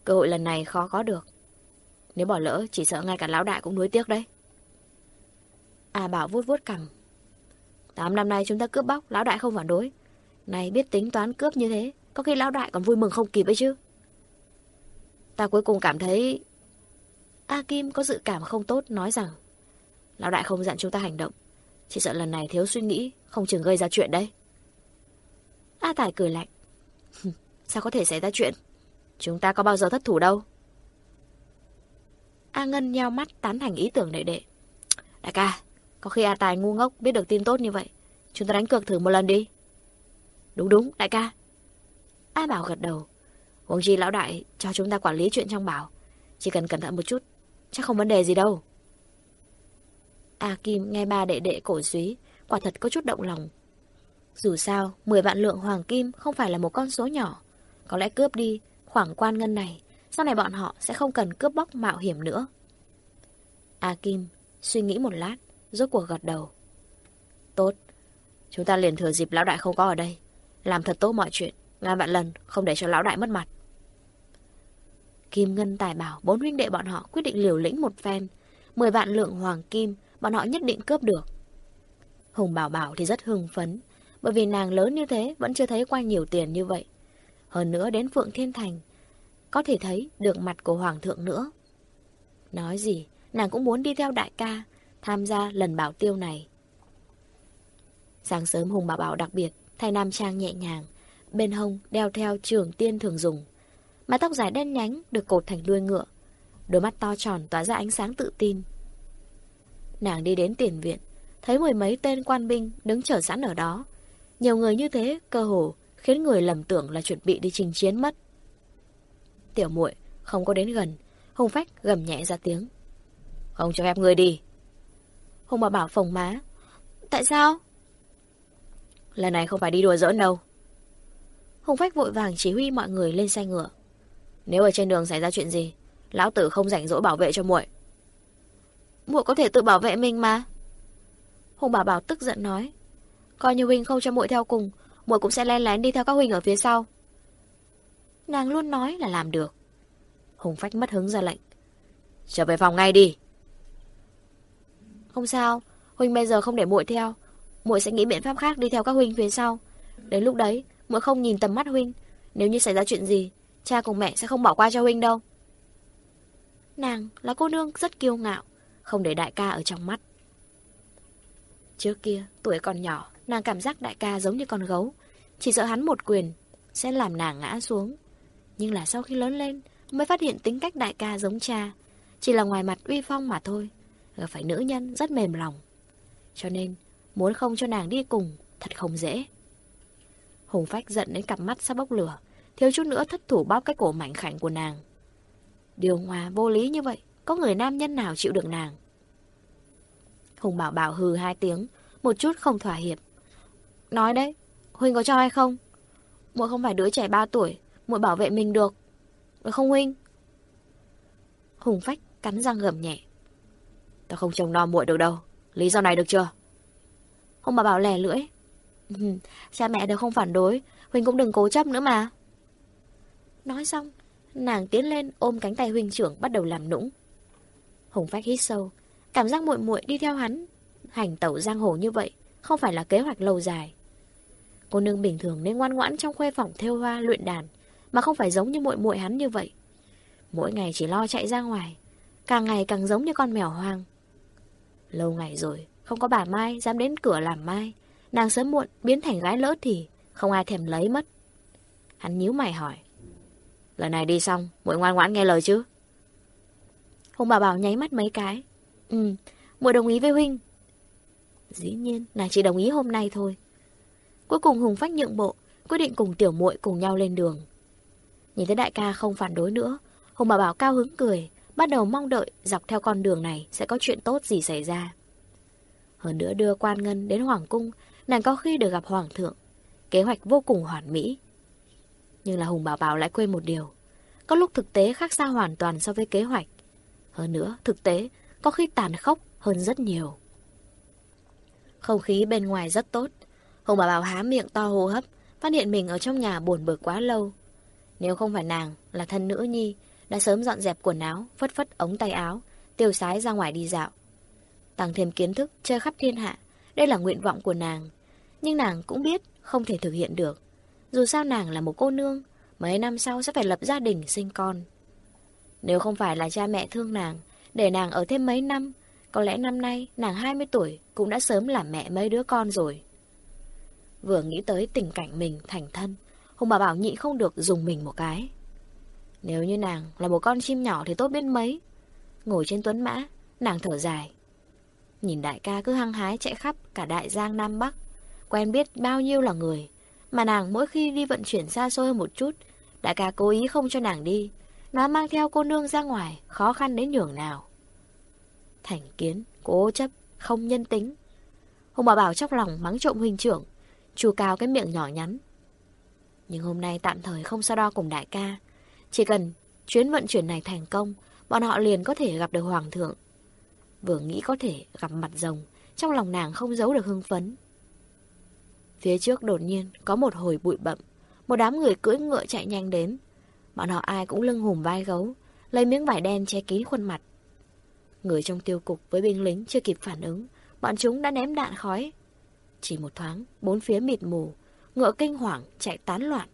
Cơ hội lần này khó có được. Nếu bỏ lỡ, chỉ sợ ngay cả lão đại cũng nuối tiếc đấy. A Bảo vuốt vuốt cằm. Tám năm nay chúng ta cướp bóc, lão đại không phản đối. Này biết tính toán cướp như thế, có khi lão đại còn vui mừng không kịp ấy chứ. Ta cuối cùng cảm thấy... A Kim có dự cảm không tốt nói rằng Lão đại không dặn chúng ta hành động Chỉ sợ lần này thiếu suy nghĩ Không chừng gây ra chuyện đấy A Tài cười lạnh. Sao có thể xảy ra chuyện? Chúng ta có bao giờ thất thủ đâu. A Ngân nheo mắt tán thành ý tưởng đệ đệ Đại ca, Có khi A Tài ngu ngốc biết được tin tốt như vậy, Chúng ta đánh cược thử một lần đi. Đúng đúng, đại ca. A Bảo gật đầu. Huống chi lão đại cho chúng ta quản lý chuyện trong bảo. Chỉ cần cẩn thận một chút, Chắc không vấn đề gì đâu. A Kim nghe ba đệ đệ cổ suý, Quả thật có chút động lòng. Dù sao 10 vạn lượng hoàng kim Không phải là một con số nhỏ Có lẽ cướp đi khoảng quan ngân này Sau này bọn họ sẽ không cần cướp bóc mạo hiểm nữa A Kim suy nghĩ một lát Rốt cuộc gật đầu Tốt Chúng ta liền thừa dịp lão đại không có ở đây Làm thật tốt mọi chuyện Ngàn vạn lần không để cho lão đại mất mặt Kim Ngân Tài bảo bốn huynh đệ bọn họ quyết định liều lĩnh một phen. Mười vạn lượng hoàng kim, bọn họ nhất định cướp được. Hùng Bảo Bảo thì rất hưng phấn, bởi vì nàng lớn như thế vẫn chưa thấy qua nhiều tiền như vậy. Hơn nữa đến Phượng Thiên Thành, có thể thấy được mặt của Hoàng thượng nữa. Nói gì, nàng cũng muốn đi theo đại ca, tham gia lần bảo tiêu này. Sáng sớm Hùng Bảo Bảo đặc biệt, thay nam trang nhẹ nhàng, bên hông đeo theo trường tiên thường dùng. Mái tóc dài đen nhánh được cột thành đuôi ngựa. Đôi mắt to tròn tỏa ra ánh sáng tự tin. Nàng đi đến tiền viện, thấy mười mấy tên quan binh đứng chờ sẵn ở đó. Nhiều người như thế, cơ hồ, khiến người lầm tưởng là chuẩn bị đi trình chiến mất. Tiểu muội không có đến gần, Hùng Phách gầm nhẹ ra tiếng. Không cho phép người đi. Hùng bà bảo phồng má. Tại sao? Lần này không phải đi đùa giỡn đâu, Hùng Phách vội vàng chỉ huy mọi người lên xe ngựa. Nếu ở trên đường xảy ra chuyện gì, lão tử không rảnh rỗi bảo vệ cho muội. Muội có thể tự bảo vệ mình mà. Hùng Bảo Bảo tức giận nói, coi như huynh không cho muội theo cùng, muội cũng sẽ len lén đi theo các huynh ở phía sau. Nàng luôn nói là làm được. Hùng Phách mất hứng ra lệnh. Trở về phòng ngay đi. Không sao, huynh bây giờ không để muội theo, muội sẽ nghĩ biện pháp khác đi theo các huynh phía sau. Đến lúc đấy, muội không nhìn tầm mắt huynh, nếu như xảy ra chuyện gì, cha cùng mẹ sẽ không bỏ qua cho huynh đâu. Nàng là cô nương rất kiêu ngạo, không để đại ca ở trong mắt. Trước kia, tuổi còn nhỏ, nàng cảm giác đại ca giống như con gấu, chỉ sợ hắn một quyền sẽ làm nàng ngã xuống. Nhưng là sau khi lớn lên, mới phát hiện tính cách đại ca giống cha, chỉ là ngoài mặt uy phong mà thôi, gặp phải nữ nhân rất mềm lòng. Cho nên, muốn không cho nàng đi cùng, thật không dễ. Hùng Phách giận đến cặp mắt sắp bốc lửa, thiếu chút nữa thất thủ bóp cái cổ mảnh khảnh của nàng. Điều hòa vô lý như vậy, có người nam nhân nào chịu được nàng? Hùng Bảo Bảo hừ hai tiếng, một chút không thỏa hiệp. Nói đấy, Huynh có cho hay không? Muội không phải đứa trẻ 3 tuổi, muội bảo vệ mình được. Được không Huynh? Hùng Phách cắn răng gầm nhẹ. Tao không trông non muội được đâu, lý do này được chưa? Hùng mà Bảo lè lưỡi. cha mẹ đều không phản đối, Huynh cũng đừng cố chấp nữa mà. Nói xong, nàng tiến lên ôm cánh tay huynh trưởng bắt đầu làm nũng. Hùng Phách hít sâu, cảm giác muội muội đi theo hắn, hành tẩu giang hồ như vậy, không phải là kế hoạch lâu dài. Cô nương bình thường nên ngoan ngoãn trong khuê phòng theo hoa luyện đàn, mà không phải giống như muội muội hắn như vậy. Mỗi ngày chỉ lo chạy ra ngoài, càng ngày càng giống như con mèo hoang. Lâu ngày rồi, không có bà Mai dám đến cửa làm Mai, nàng sớm muộn biến thành gái lỡ thì không ai thèm lấy mất. Hắn nhíu mày hỏi. Lần này đi xong, muội ngoan ngoãn nghe lời chứ? Hùng bà bảo nháy mắt mấy cái. Ừ, muội đồng ý với huynh. Dĩ nhiên, nàng chỉ đồng ý hôm nay thôi. Cuối cùng Hùng Phách nhượng bộ, quyết định cùng tiểu muội cùng nhau lên đường. Nhìn thấy đại ca không phản đối nữa, Hùng bà bảo cao hứng cười, bắt đầu mong đợi dọc theo con đường này sẽ có chuyện tốt gì xảy ra. Hơn nữa đưa quan ngân đến Hoàng Cung, nàng có khi được gặp Hoàng thượng. Kế hoạch vô cùng hoàn mỹ. Nhưng là Hùng Bảo Bảo lại quên một điều. Có lúc thực tế khác xa hoàn toàn so với kế hoạch. Hơn nữa, thực tế có khi tàn khốc hơn rất nhiều. Không khí bên ngoài rất tốt. Hùng bà Bảo há miệng to hô hấp, phát hiện mình ở trong nhà buồn bực quá lâu. Nếu không phải nàng là thân nữ nhi, đã sớm dọn dẹp quần áo, phất phất ống tay áo, tiêu sái ra ngoài đi dạo. Tăng thêm kiến thức, chơi khắp thiên hạ, đây là nguyện vọng của nàng. Nhưng nàng cũng biết không thể thực hiện được. Dù sao nàng là một cô nương, mấy năm sau sẽ phải lập gia đình sinh con. Nếu không phải là cha mẹ thương nàng, để nàng ở thêm mấy năm, có lẽ năm nay nàng 20 tuổi cũng đã sớm làm mẹ mấy đứa con rồi. Vừa nghĩ tới tình cảnh mình thành thân, Hùng bà bảo nhị không được dùng mình một cái. Nếu như nàng là một con chim nhỏ thì tốt biết mấy. Ngồi trên tuấn mã, nàng thở dài. Nhìn đại ca cứ hăng hái chạy khắp cả đại giang Nam Bắc, quen biết bao nhiêu là người. Mà nàng mỗi khi đi vận chuyển xa xôi hơn một chút, đại ca cố ý không cho nàng đi. Nó mang theo cô nương ra ngoài, khó khăn đến nhường nào. Thành kiến, cố chấp, không nhân tính. Hùng bà bảo trong lòng mắng trộm huynh trưởng, chu cao cái miệng nhỏ nhắn. Nhưng hôm nay tạm thời không so đo cùng đại ca. Chỉ cần chuyến vận chuyển này thành công, bọn họ liền có thể gặp được hoàng thượng. Vừa nghĩ có thể gặp mặt rồng, trong lòng nàng không giấu được hưng phấn. Phía trước đột nhiên có một hồi bụi bậm, một đám người cưỡi ngựa chạy nhanh đến. Bọn họ ai cũng lưng hùm vai gấu, lấy miếng vải đen che kín khuôn mặt. Người trong tiêu cục với binh lính chưa kịp phản ứng, bọn chúng đã ném đạn khói. Chỉ một thoáng, bốn phía mịt mù, ngựa kinh hoàng chạy tán loạn.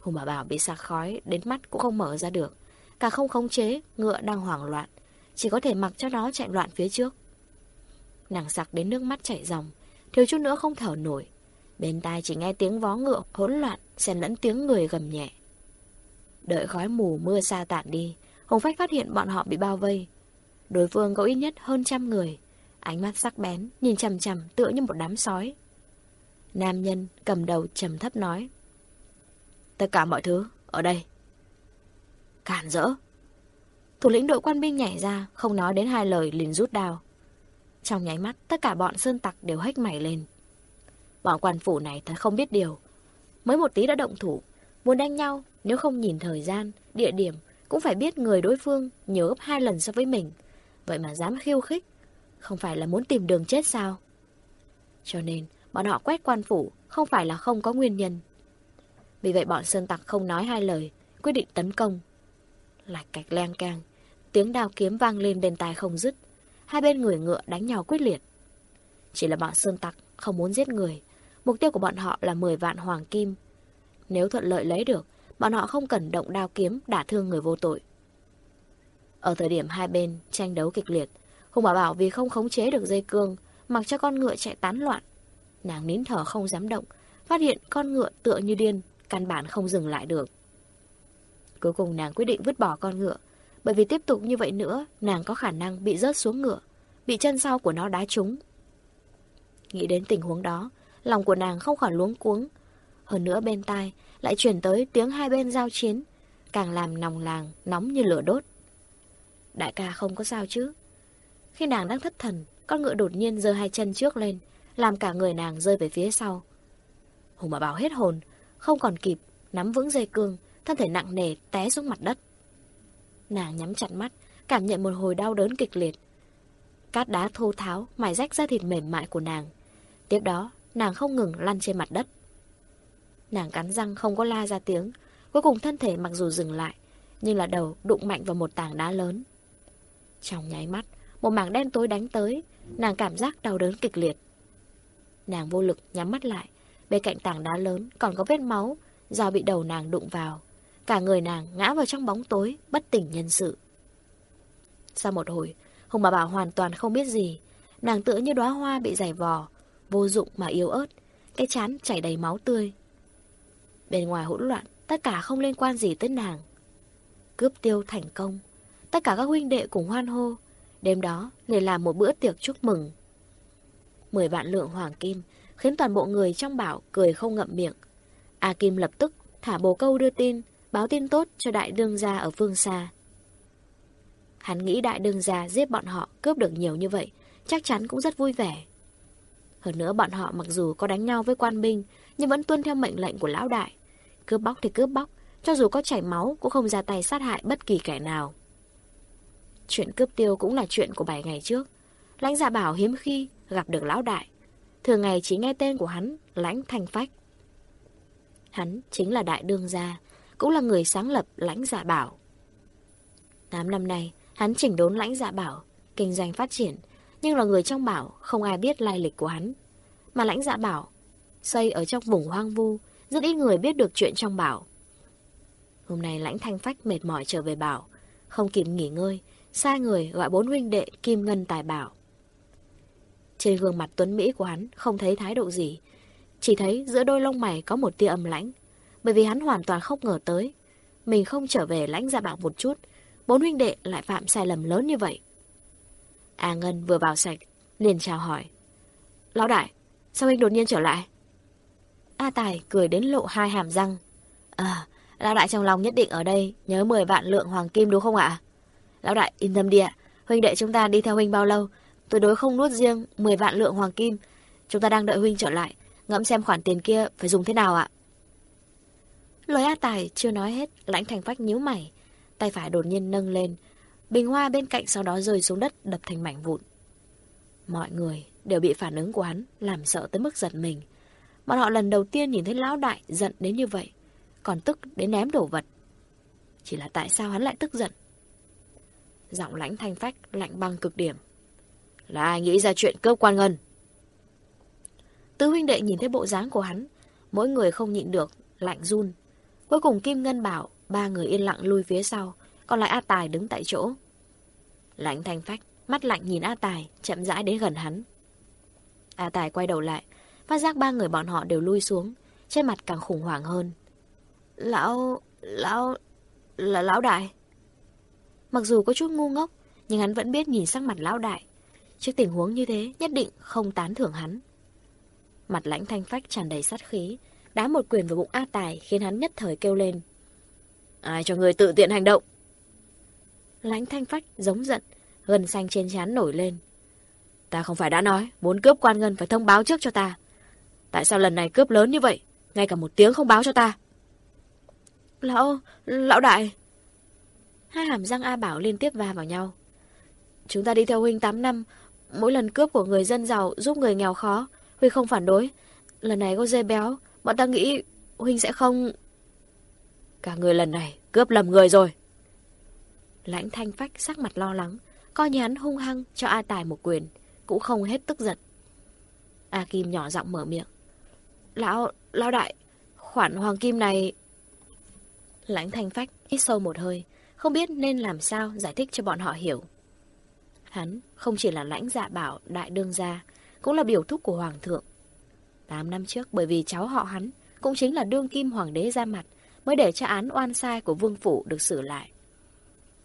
Hùng bà bảo bị sạc khói, đến mắt cũng không mở ra được. Cả không khống chế, ngựa đang hoảng loạn, chỉ có thể mặc cho nó chạy loạn phía trước. Nàng sặc đến nước mắt chảy ròng, thiếu chút nữa không thở nổi. Bên tai chỉ nghe tiếng vó ngựa hỗn loạn, xen lẫn tiếng người gầm nhẹ. Đợi khói mù mưa xa tản đi, Hùng Phách phát hiện bọn họ bị bao vây. Đối phương có ít nhất hơn trăm người, ánh mắt sắc bén, nhìn chằm chằm tựa như một đám sói. Nam nhân cầm đầu trầm thấp nói. Tất cả mọi thứ, ở đây. Cản rỡ. Thủ lĩnh đội quan binh nhảy ra, không nói đến hai lời liền rút đao. Trong nháy mắt, tất cả bọn sơn tặc đều hách mày lên. Bọn quan phủ này thật không biết điều. Mới một tí đã động thủ. Muốn đánh nhau, nếu không nhìn thời gian, địa điểm, cũng phải biết người đối phương nhớ gấp hai lần so với mình. Vậy mà dám khiêu khích. Không phải là muốn tìm đường chết sao? Cho nên, bọn họ quét quan phủ không phải là không có nguyên nhân. Vì vậy bọn sơn tặc không nói hai lời, quyết định tấn công. Lạch cạch len càng, tiếng đao kiếm vang lên bên tai không dứt. Hai bên người ngựa đánh nhau quyết liệt. Chỉ là bọn sơn tặc không muốn giết người. Mục tiêu của bọn họ là 10 vạn hoàng kim. Nếu thuận lợi lấy được, bọn họ không cần động đao kiếm đả thương người vô tội. Ở thời điểm hai bên tranh đấu kịch liệt, Hùng Bảo Bảo vì không khống chế được dây cương, mặc cho con ngựa chạy tán loạn. Nàng nín thở không dám động, phát hiện con ngựa tựa như điên, căn bản không dừng lại được. Cuối cùng nàng quyết định vứt bỏ con ngựa, bởi vì tiếp tục như vậy nữa, nàng có khả năng bị rớt xuống ngựa, bị chân sau của nó đá trúng. Nghĩ đến tình huống đó, lòng của nàng không khỏi luống cuống. Hơn nữa bên tai lại chuyển tới tiếng hai bên giao chiến, càng làm nòng làng nóng như lửa đốt. Đại ca không có sao chứ? Khi nàng đang thất thần, con ngựa đột nhiên giơ hai chân trước lên, làm cả người nàng rơi về phía sau. Hùng bà bảo hết hồn, không còn kịp, nắm vững dây cương, thân thể nặng nề té xuống mặt đất. Nàng nhắm chặt mắt, cảm nhận một hồi đau đớn kịch liệt. Cát đá thô tháo, mài rách da thịt mềm mại của nàng. Tiếp đó, nàng không ngừng lăn trên mặt đất. Nàng cắn răng không có la ra tiếng, cuối cùng thân thể mặc dù dừng lại, nhưng là đầu đụng mạnh vào một tảng đá lớn. Trong nháy mắt, một mảng đen tối đánh tới, nàng cảm giác đau đớn kịch liệt. Nàng vô lực nhắm mắt lại, bên cạnh tảng đá lớn còn có vết máu do bị đầu nàng đụng vào. Cả người nàng ngã vào trong bóng tối, bất tỉnh nhân sự. Sau một hồi, Hùng bà bảo hoàn toàn không biết gì. Nàng tựa như đóa hoa bị giải vò, vô dụng mà yếu ớt, cái chán chảy đầy máu tươi. Bên ngoài hỗn loạn, tất cả không liên quan gì tới nàng. Cướp tiêu thành công, tất cả các huynh đệ cùng hoan hô, đêm đó liền làm một bữa tiệc chúc mừng. Mười vạn lượng hoàng kim khiến toàn bộ người trong bảo cười không ngậm miệng. A Kim lập tức thả bồ câu đưa tin, báo tin tốt cho đại đương gia ở phương xa. Hắn nghĩ đại đương gia giết bọn họ cướp được nhiều như vậy, chắc chắn cũng rất vui vẻ. Hơn nữa bọn họ mặc dù có đánh nhau với quan binh, nhưng vẫn tuân theo mệnh lệnh của lão đại. Cướp bóc thì cướp bóc, cho dù có chảy máu cũng không ra tay sát hại bất kỳ kẻ nào. Chuyện cướp tiêu cũng là chuyện của bảy ngày trước. Lãnh giả bảo hiếm khi gặp được lão đại. Thường ngày chỉ nghe tên của hắn, lãnh thanh phách. Hắn chính là đại đương gia, cũng là người sáng lập lãnh giả bảo. Tám năm nay, hắn chỉnh đốn lãnh giả bảo, kinh doanh phát triển, nhưng là người trong bảo không ai biết lai lịch của hắn. Mà lãnh dạ bảo, xây ở trong vùng hoang vu, rất ít người biết được chuyện trong bảo. Hôm nay lãnh thanh phách mệt mỏi trở về bảo, không kịp nghỉ ngơi, sai người gọi bốn huynh đệ kim ngân tài bảo. Trên gương mặt tuấn Mỹ của hắn không thấy thái độ gì, chỉ thấy giữa đôi lông mày có một tia âm lãnh, bởi vì hắn hoàn toàn không ngờ tới. Mình không trở về lãnh ra bạc một chút, bốn huynh đệ lại phạm sai lầm lớn như vậy. A Ngân vừa vào sạch, liền chào hỏi. Lão đại, sao anh đột nhiên trở lại? A Tài cười đến lộ hai hàm răng. À, lão đại trong lòng nhất định ở đây, nhớ 10 vạn lượng hoàng kim đúng không ạ? Lão đại, yên tâm đi ạ. Huynh đệ chúng ta đi theo huynh bao lâu? Tôi đối không nuốt riêng 10 vạn lượng hoàng kim. Chúng ta đang đợi huynh trở lại. Ngẫm xem khoản tiền kia phải dùng thế nào ạ? Lời A Tài chưa nói hết, lãnh thành phách nhíu mày. Tay phải đột nhiên nâng lên, Bình hoa bên cạnh sau đó rơi xuống đất đập thành mảnh vụn. Mọi người đều bị phản ứng của hắn làm sợ tới mức giật mình. Bọn họ lần đầu tiên nhìn thấy lão đại giận đến như vậy, còn tức đến ném đổ vật. Chỉ là tại sao hắn lại tức giận? Giọng lãnh thanh phách lạnh băng cực điểm. Là ai nghĩ ra chuyện cướp quan ngân? Tứ huynh đệ nhìn thấy bộ dáng của hắn, mỗi người không nhịn được, lạnh run. Cuối cùng Kim Ngân bảo ba người yên lặng lui phía sau, còn lại A Tài đứng tại chỗ. Lãnh thanh phách, mắt lạnh nhìn A Tài, chậm rãi đến gần hắn. A Tài quay đầu lại, phát giác ba người bọn họ đều lui xuống, trên mặt càng khủng hoảng hơn. Lão... lão... là lão đại. Mặc dù có chút ngu ngốc, nhưng hắn vẫn biết nhìn sắc mặt lão đại. Trước tình huống như thế, nhất định không tán thưởng hắn. Mặt lãnh thanh phách tràn đầy sát khí, đá một quyền vào bụng A Tài khiến hắn nhất thời kêu lên. Ai cho người tự tiện hành động? Lãnh thanh phách giống giận, gần xanh trên trán nổi lên. Ta không phải đã nói, muốn cướp quan ngân phải thông báo trước cho ta. Tại sao lần này cướp lớn như vậy? ngay cả một tiếng không báo cho ta. Lão, lão đại. Hai hàm răng A Bảo liên tiếp va vào nhau. Chúng ta đi theo Huynh 8 năm, mỗi lần cướp của người dân giàu giúp người nghèo khó, Huynh không phản đối. Lần này có dê béo, bọn ta nghĩ Huynh sẽ không... Cả người lần này cướp lầm người rồi. Lãnh thanh phách sắc mặt lo lắng, coi như hắn hung hăng cho A Tài một quyền, cũng không hết tức giận. A Kim nhỏ giọng mở miệng. Lão, lão đại, khoản hoàng kim này... Lãnh thanh phách hít sâu một hơi, không biết nên làm sao giải thích cho bọn họ hiểu. Hắn không chỉ là lãnh dạ bảo đại đương gia, cũng là biểu thúc của hoàng thượng. Tám năm trước bởi vì cháu họ hắn, cũng chính là đương kim hoàng đế ra mặt, mới để cho án oan sai của vương phủ được xử lại.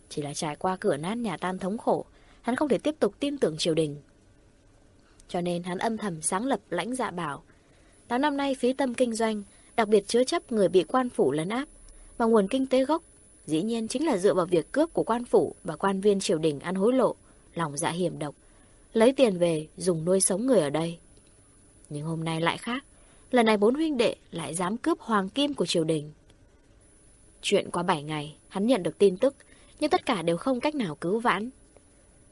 Chỉ là trải qua cửa nát nhà tan thống khổ, hắn không thể tiếp tục tin tưởng triều đình. Cho nên hắn âm thầm sáng lập lãnh dạ bảo. Tám năm nay phí tâm kinh doanh, đặc biệt chứa chấp người bị quan phủ lấn áp, mà nguồn kinh tế gốc dĩ nhiên chính là dựa vào việc cướp của quan phủ và quan viên triều đình ăn hối lộ, lòng dạ hiểm độc, lấy tiền về dùng nuôi sống người ở đây. Nhưng hôm nay lại khác, lần này bốn huynh đệ lại dám cướp hoàng kim của triều đình. Chuyện qua 7 ngày, hắn nhận được tin tức, nhưng tất cả đều không cách nào cứu vãn.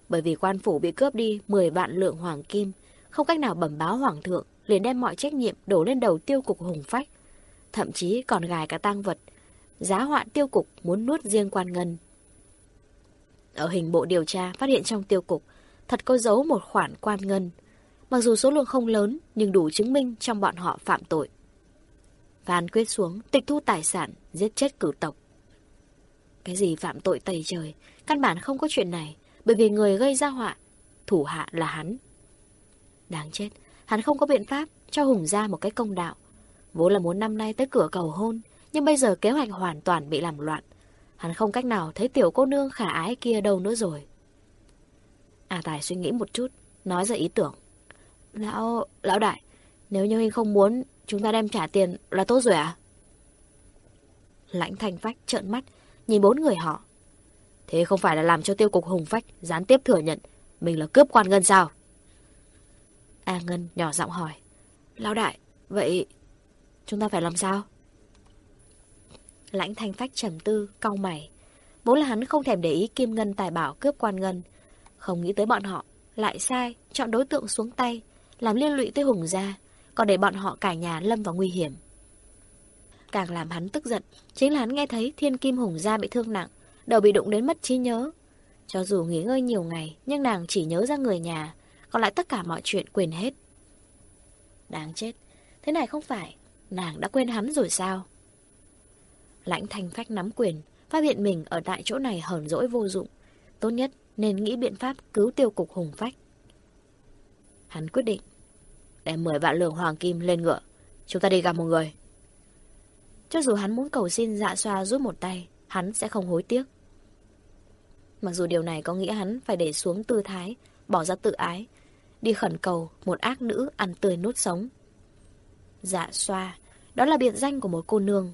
Bởi vì quan phủ bị cướp đi 10 vạn lượng hoàng kim, không cách nào bẩm báo hoàng thượng, liền đem mọi trách nhiệm đổ lên đầu tiêu cục hùng phách. Thậm chí còn gài cả tang vật, giá hoạn tiêu cục muốn nuốt riêng quan ngân. Ở hình bộ điều tra phát hiện trong tiêu cục, thật có giấu một khoản quan ngân. Mặc dù số lượng không lớn, nhưng đủ chứng minh trong bọn họ phạm tội. Phan quyết xuống, tịch thu tài sản, giết chết cử tộc. Cái gì phạm tội tẩy trời, căn bản không có chuyện này, bởi vì người gây ra họa, thủ hạ là hắn. Đáng chết, hắn không có biện pháp cho Hùng ra một cái công đạo. Vốn là muốn năm nay tới cửa cầu hôn, nhưng bây giờ kế hoạch hoàn toàn bị làm loạn. Hắn không cách nào thấy tiểu cô nương khả ái kia đâu nữa rồi. À Tài suy nghĩ một chút, nói ra ý tưởng. Lão, lão đại, nếu như huynh không muốn, chúng ta đem trả tiền là tốt rồi à? Lãnh thanh phách trợn mắt, nhìn bốn người họ. Thế không phải là làm cho tiêu cục hùng phách gián tiếp thừa nhận mình là cướp quan ngân sao? A Ngân nhỏ giọng hỏi. Lão đại, vậy chúng ta phải làm sao? Lãnh thanh phách trầm tư, cau mày. Vốn là hắn không thèm để ý kim ngân tài bảo cướp quan ngân. Không nghĩ tới bọn họ, lại sai, chọn đối tượng xuống tay, làm liên lụy tới Hùng gia, còn để bọn họ cả nhà lâm vào nguy hiểm. Càng làm hắn tức giận, chính là hắn nghe thấy thiên kim Hùng gia bị thương nặng, đầu bị đụng đến mất trí nhớ. Cho dù nghỉ ngơi nhiều ngày, nhưng nàng chỉ nhớ ra người nhà, còn lại tất cả mọi chuyện quên hết. Đáng chết, thế này không phải, nàng đã quên hắn rồi sao? Lãnh thanh phách nắm quyền, phát hiện mình ở tại chỗ này hờn dỗi vô dụng. Tốt nhất nên nghĩ biện pháp cứu tiêu cục hùng phách. Hắn quyết định, đem 10 vạn lượng hoàng kim lên ngựa, chúng ta đi gặp một người. Cho dù hắn muốn cầu xin dạ xoa giúp một tay, hắn sẽ không hối tiếc. Mặc dù điều này có nghĩa hắn phải để xuống tư thái, bỏ ra tự ái, đi khẩn cầu một ác nữ ăn tươi nốt sống. Dạ xoa, đó là biệt danh của một cô nương.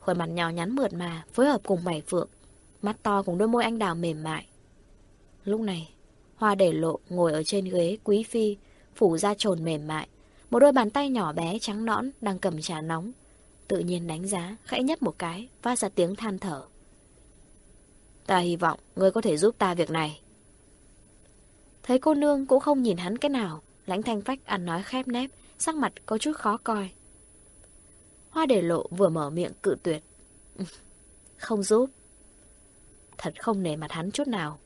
Khuôn mặt nhỏ nhắn mượt mà, phối hợp cùng mày phượng, mắt to cùng đôi môi anh đào mềm mại. Lúc này, Hoa để lộ ngồi ở trên ghế quý phi, phủ ra trồn mềm mại, một đôi bàn tay nhỏ bé trắng nõn đang cầm trà nóng. Tự nhiên đánh giá, khẽ nhấp một cái, phát ra tiếng than thở. Ta hy vọng ngươi có thể giúp ta việc này. Thấy cô nương cũng không nhìn hắn cái nào, lãnh thanh phách ăn nói khép nép, sắc mặt có chút khó coi. Hoa để lộ vừa mở miệng cự tuyệt. không giúp. Thật không nể mặt hắn chút nào.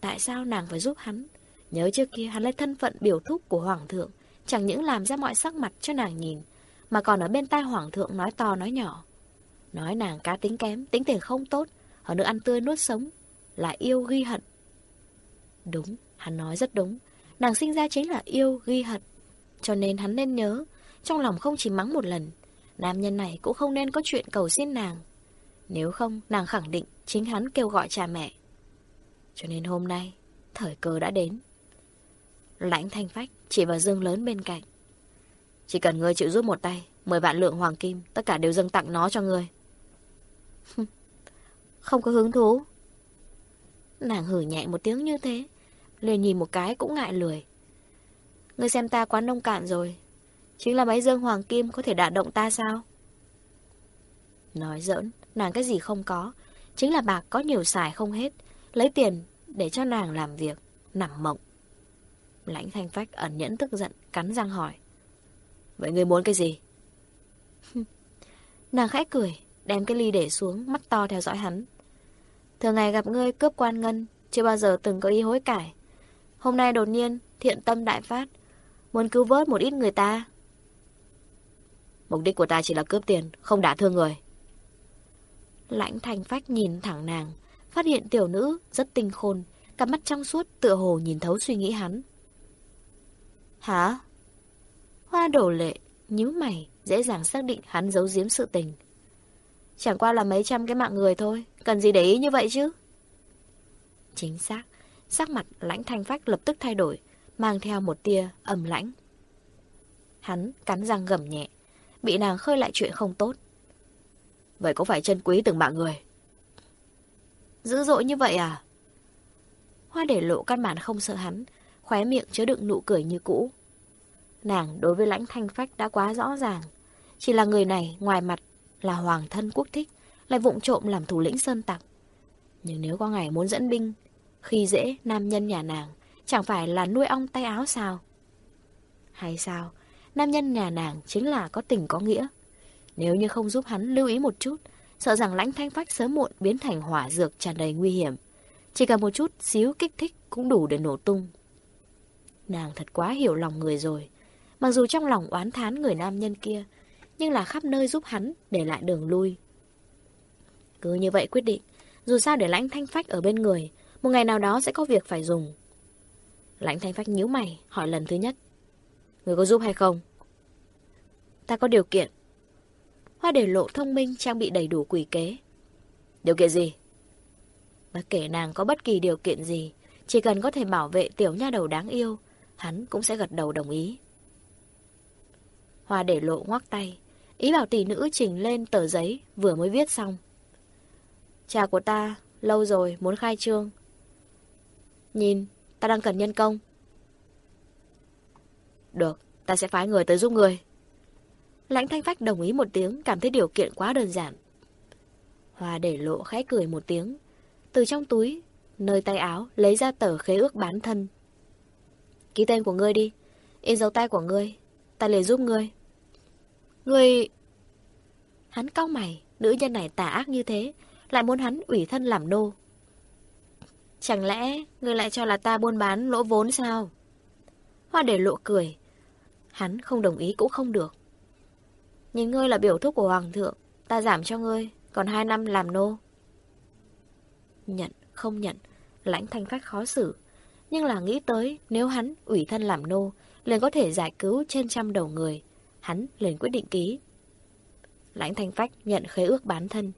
Tại sao nàng phải giúp hắn? Nhớ trước kia hắn lấy thân phận biểu thúc của hoàng thượng, chẳng những làm ra mọi sắc mặt cho nàng nhìn, mà còn ở bên tai hoàng thượng nói to nói nhỏ. Nói nàng cá tính kém, tính tình không tốt, hơn nữa ăn tươi nuốt sống, là yêu ghi hận. Đúng, hắn nói rất đúng, nàng sinh ra chính là yêu ghi hận. Cho nên hắn nên nhớ, trong lòng không chỉ mắng một lần, nam nhân này cũng không nên có chuyện cầu xin nàng. Nếu không, nàng khẳng định chính hắn kêu gọi cha mẹ. Cho nên hôm nay, thời cơ đã đến. Lãnh thanh phách chỉ vào dương lớn bên cạnh. Chỉ cần ngươi chịu giúp một tay, 10 vạn lượng hoàng kim, tất cả đều dâng tặng nó cho ngươi. Không có hứng thú. Nàng hử nhẹ một tiếng như thế, liền nhìn một cái cũng ngại lười. Ngươi xem ta quá nông cạn rồi. Chính là máy dương hoàng kim có thể đả động ta sao? Nói giỡn, nàng cái gì không có. Chính là bạc có nhiều xài không hết. Lấy tiền để cho nàng làm việc, nằm mộng. Lãnh thanh phách ẩn nhẫn tức giận, cắn răng hỏi. Vậy ngươi muốn cái gì? nàng khẽ cười, đem cái ly để xuống, mắt to theo dõi hắn. Thường ngày gặp ngươi cướp quan ngân, chưa bao giờ từng có ý hối cải. Hôm nay đột nhiên, thiện tâm đại phát, muốn cứu vớt một ít người ta. Mục đích của ta chỉ là cướp tiền, không đả thương người. Lãnh Thanh phách nhìn thẳng nàng, phát hiện tiểu nữ rất tinh khôn, cặp mắt trong suốt tựa hồ nhìn thấu suy nghĩ hắn. Hả? Hoa đổ lệ, nhíu mày, dễ dàng xác định hắn giấu giếm sự tình. Chẳng qua là mấy trăm cái mạng người thôi, cần gì để ý như vậy chứ? Chính xác, sắc mặt lãnh thanh phách lập tức thay đổi, mang theo một tia ẩm lãnh. Hắn cắn răng gầm nhẹ, bị nàng khơi lại chuyện không tốt. Vậy có phải chân quý từng mạng người? Dữ dội như vậy à? Hoa để lộ căn bản không sợ hắn, khóe miệng chứa đựng nụ cười như cũ. Nàng đối với lãnh thanh phách đã quá rõ ràng. Chỉ là người này ngoài mặt là hoàng thân quốc thích, lại vụng trộm làm thủ lĩnh sơn tặc. Nhưng nếu có ngày muốn dẫn binh, khi dễ nam nhân nhà nàng, chẳng phải là nuôi ong tay áo sao? Hay sao, nam nhân nhà nàng chính là có tình có nghĩa. Nếu như không giúp hắn lưu ý một chút, sợ rằng lãnh thanh phách sớm muộn biến thành hỏa dược tràn đầy nguy hiểm. Chỉ cần một chút xíu kích thích cũng đủ để nổ tung. Nàng thật quá hiểu lòng người rồi. Mặc dù trong lòng oán thán người nam nhân kia, nhưng là khắp nơi giúp hắn để lại đường lui. Cứ như vậy quyết định, dù sao để lãnh thanh phách ở bên người, một ngày nào đó sẽ có việc phải dùng. Lãnh thanh phách nhíu mày, hỏi lần thứ nhất. Người có giúp hay không? Ta có điều kiện. Hoa để lộ thông minh trang bị đầy đủ quỷ kế. Điều kiện gì? Bất kể nàng có bất kỳ điều kiện gì, chỉ cần có thể bảo vệ tiểu nha đầu đáng yêu, hắn cũng sẽ gật đầu đồng ý. Hoa để lộ ngoắc tay, ý bảo tỷ nữ trình lên tờ giấy vừa mới viết xong. Trà của ta, lâu rồi, muốn khai trương. Nhìn, ta đang cần nhân công. Được, ta sẽ phái người tới giúp người. Lãnh thanh phách đồng ý một tiếng, cảm thấy điều kiện quá đơn giản. Hoa để lộ khẽ cười một tiếng. Từ trong túi, nơi tay áo, lấy ra tờ khế ước bán thân. Ký tên của ngươi đi, in dấu tay của ngươi, ta liền giúp ngươi. Ngươi... Hắn cau mày, nữ nhân này tà ác như thế, lại muốn hắn ủy thân làm nô. Chẳng lẽ ngươi lại cho là ta buôn bán lỗ vốn sao? Hoa để lộ cười. Hắn không đồng ý cũng không được. Nhìn ngươi là biểu thúc của hoàng thượng, ta giảm cho ngươi, còn hai năm làm nô. Nhận, không nhận, lãnh thanh phách khó xử. Nhưng là nghĩ tới nếu hắn ủy thân làm nô, liền có thể giải cứu trên trăm đầu người. Hắn liền quyết định ký. Lãnh thanh phách nhận khế ước bán thân,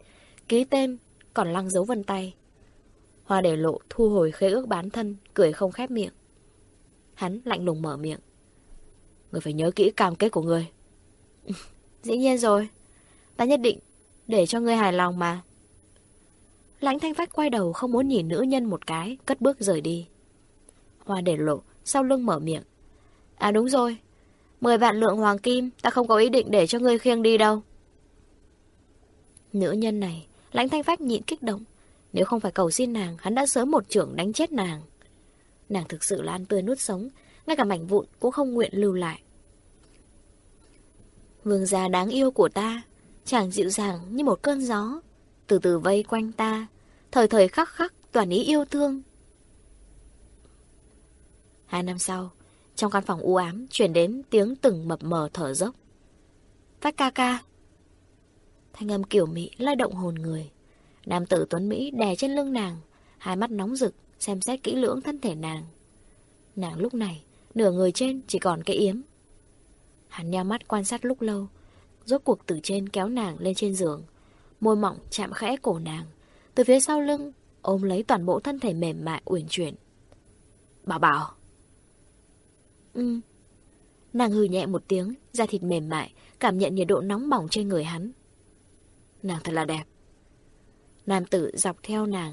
ký tên, còn lăng dấu vân tay. Hoa để lộ thu hồi khế ước bán thân, cười không khép miệng. Hắn lạnh lùng mở miệng. Người phải nhớ kỹ cam kết của người. Dĩ nhiên rồi. Ta nhất định để cho ngươi hài lòng mà. Lãnh thanh phách quay đầu không muốn nhìn nữ nhân một cái, cất bước rời đi. Hoa để lộ, sau lưng mở miệng. À đúng rồi, mười vạn lượng hoàng kim, ta không có ý định để cho ngươi khiêng đi đâu. Nữ nhân này, lãnh thanh phách nhịn kích động. Nếu không phải cầu xin nàng, hắn đã sớm một trưởng đánh chết nàng. Nàng thực sự là ăn tươi nuốt sống, ngay cả mảnh vụn cũng không nguyện lưu lại. Vương gia đáng yêu của ta, chàng dịu dàng như một cơn gió, từ từ vây quanh ta, thời thời khắc khắc toàn ý yêu thương. Hai năm sau, trong căn phòng u ám chuyển đến tiếng từng mập mờ thở dốc. Phát ca ca. Thanh âm kiểu mỹ lai động hồn người. Nam tử Tuấn Mỹ đè trên lưng nàng, hai mắt nóng rực, xem xét kỹ lưỡng thân thể nàng. Nàng lúc này, nửa người trên chỉ còn cái yếm. Hắn nheo mắt quan sát lúc lâu, rốt cuộc từ trên kéo nàng lên trên giường. Môi mỏng chạm khẽ cổ nàng, từ phía sau lưng, ôm lấy toàn bộ thân thể mềm mại uyển chuyển. Bảo bảo. Ừ. Nàng hừ nhẹ một tiếng, da thịt mềm mại, cảm nhận nhiệt độ nóng bỏng trên người hắn. Nàng thật là đẹp. Nam tử dọc theo nàng,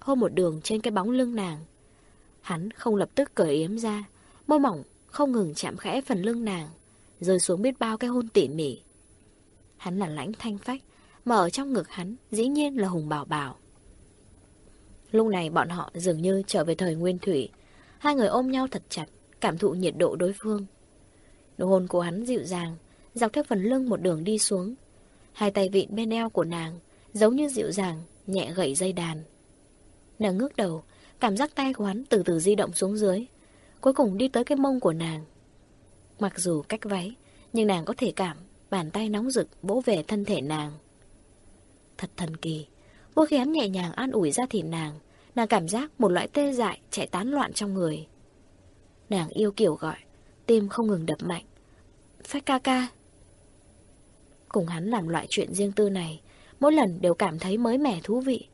hôn một đường trên cái bóng lưng nàng. Hắn không lập tức cởi yếm ra, môi mỏng không ngừng chạm khẽ phần lưng nàng, rơi xuống biết bao cái hôn tỉ mỉ. Hắn là lãnh thanh phách, mà ở trong ngực hắn dĩ nhiên là Hùng Bảo Bảo. Lúc này bọn họ dường như trở về thời nguyên thủy, hai người ôm nhau thật chặt, cảm thụ nhiệt độ đối phương. Nụ hôn của hắn dịu dàng, dọc theo phần lưng một đường đi xuống. Hai tay vịn bên eo của nàng, giống như dịu dàng, nhẹ gậy dây đàn. Nàng ngước đầu, cảm giác tay của hắn từ từ di động xuống dưới, cuối cùng đi tới cái mông của nàng. Mặc dù cách váy, nhưng nàng có thể cảm bàn tay nóng rực vỗ về thân thể nàng. Thật thần kỳ, vô khi hắn nhẹ nhàng an ủi ra thịt nàng, nàng cảm giác một loại tê dại chạy tán loạn trong người. Nàng yêu kiểu gọi, tim không ngừng đập mạnh. Phách ca ca. Cùng hắn làm loại chuyện riêng tư này, mỗi lần đều cảm thấy mới mẻ thú vị.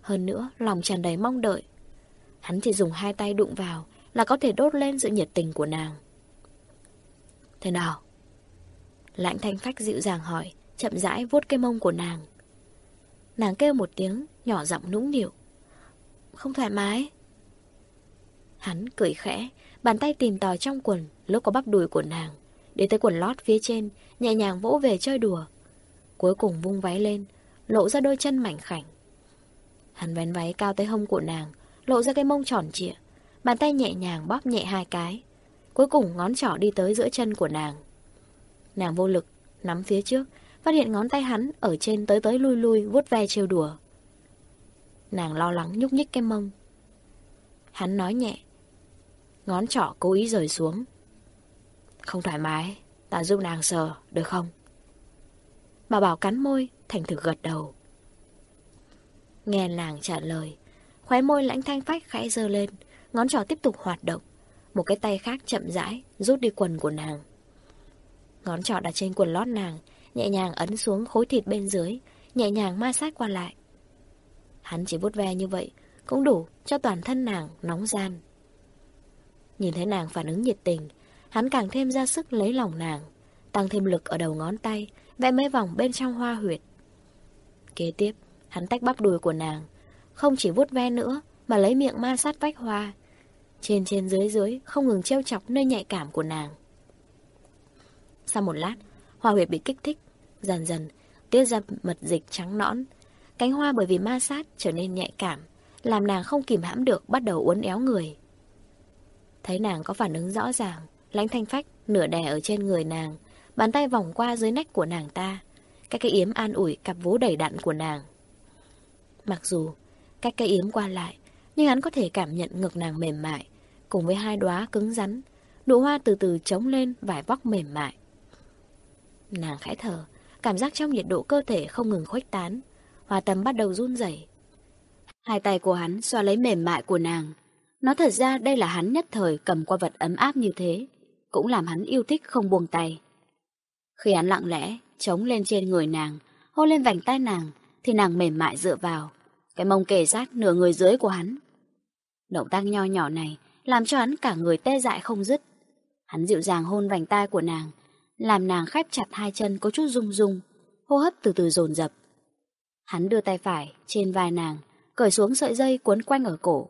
Hơn nữa, lòng tràn đầy mong đợi. Hắn chỉ dùng hai tay đụng vào là có thể đốt lên sự nhiệt tình của nàng. Thế nào? Lãnh thanh phách dịu dàng hỏi, chậm rãi vuốt cái mông của nàng. Nàng kêu một tiếng, nhỏ giọng nũng nịu. Không thoải mái. Hắn cười khẽ, bàn tay tìm tòi trong quần, lúc có bắp đùi của nàng. Đến tới quần lót phía trên, nhẹ nhàng vỗ về chơi đùa. Cuối cùng vung váy lên, lộ ra đôi chân mảnh khảnh. Hắn vén váy cao tới hông của nàng, lộ ra cái mông tròn trịa. Bàn tay nhẹ nhàng bóp nhẹ hai cái. Cuối cùng ngón trỏ đi tới giữa chân của nàng. Nàng vô lực, nắm phía trước, phát hiện ngón tay hắn ở trên tới tới lui lui vuốt ve trêu đùa. Nàng lo lắng nhúc nhích cái mông. Hắn nói nhẹ. Ngón trỏ cố ý rời xuống. Không thoải mái, ta giúp nàng sờ, được không? Bà bảo cắn môi, thành thực gật đầu. Nghe nàng trả lời, khóe môi lãnh thanh phách khẽ dơ lên, ngón trỏ tiếp tục hoạt động. Một cái tay khác chậm rãi, rút đi quần của nàng. Ngón trỏ đặt trên quần lót nàng, nhẹ nhàng ấn xuống khối thịt bên dưới, nhẹ nhàng ma sát qua lại. Hắn chỉ vuốt ve như vậy, cũng đủ cho toàn thân nàng nóng gian. Nhìn thấy nàng phản ứng nhiệt tình, hắn càng thêm ra sức lấy lòng nàng, tăng thêm lực ở đầu ngón tay, vẽ mấy vòng bên trong hoa huyệt. Kế tiếp, hắn tách bắp đùi của nàng, không chỉ vuốt ve nữa, mà lấy miệng ma sát vách hoa. Trên trên dưới dưới, không ngừng treo chọc nơi nhạy cảm của nàng. Sau một lát, hoa huyệt bị kích thích, dần dần, tiết ra mật dịch trắng nõn. Cánh hoa bởi vì ma sát trở nên nhạy cảm, làm nàng không kìm hãm được bắt đầu uốn éo người. Thấy nàng có phản ứng rõ ràng, lãnh thanh phách nửa đè ở trên người nàng, bàn tay vòng qua dưới nách của nàng ta, cái cái yếm an ủi cặp vú đầy đặn của nàng. Mặc dù cách cái yếm qua lại, nhưng hắn có thể cảm nhận ngực nàng mềm mại, cùng với hai đóa cứng rắn, nụ hoa từ từ trống lên vải vóc mềm mại. Nàng khẽ thở, cảm giác trong nhiệt độ cơ thể không ngừng khuếch tán, hòa tâm bắt đầu run rẩy. Hai tay của hắn xoa lấy mềm mại của nàng. Nói thật ra đây là hắn nhất thời cầm qua vật ấm áp như thế, cũng làm hắn yêu thích không buông tay. Khi hắn lặng lẽ, chống lên trên người nàng, hôn lên vành tay nàng, thì nàng mềm mại dựa vào, cái mông kề sát nửa người dưới của hắn. Động tác nho nhỏ này làm cho hắn cả người tê dại không dứt. Hắn dịu dàng hôn vành tay của nàng, làm nàng khép chặt hai chân có chút rung rung, hô hấp từ từ dồn dập. Hắn đưa tay phải trên vai nàng, cởi xuống sợi dây cuốn quanh ở cổ.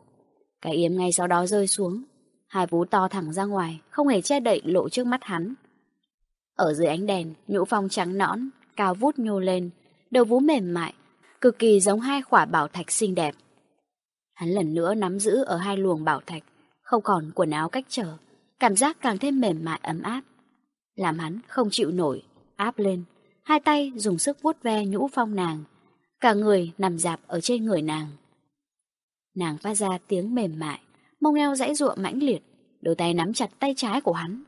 Cái yếm ngay sau đó rơi xuống, hai vú to thẳng ra ngoài, không hề che đậy lộ trước mắt hắn. Ở dưới ánh đèn, nhũ phong trắng nõn, cao vút nhô lên, đầu vú mềm mại, cực kỳ giống hai quả bảo thạch xinh đẹp. Hắn lần nữa nắm giữ ở hai luồng bảo thạch, không còn quần áo cách trở, cảm giác càng thêm mềm mại ấm áp. Làm hắn không chịu nổi, áp lên, hai tay dùng sức vuốt ve nhũ phong nàng, cả người nằm dạp ở trên người nàng. Nàng phát ra tiếng mềm mại, mông eo dãy ruộng mãnh liệt, đôi tay nắm chặt tay trái của hắn.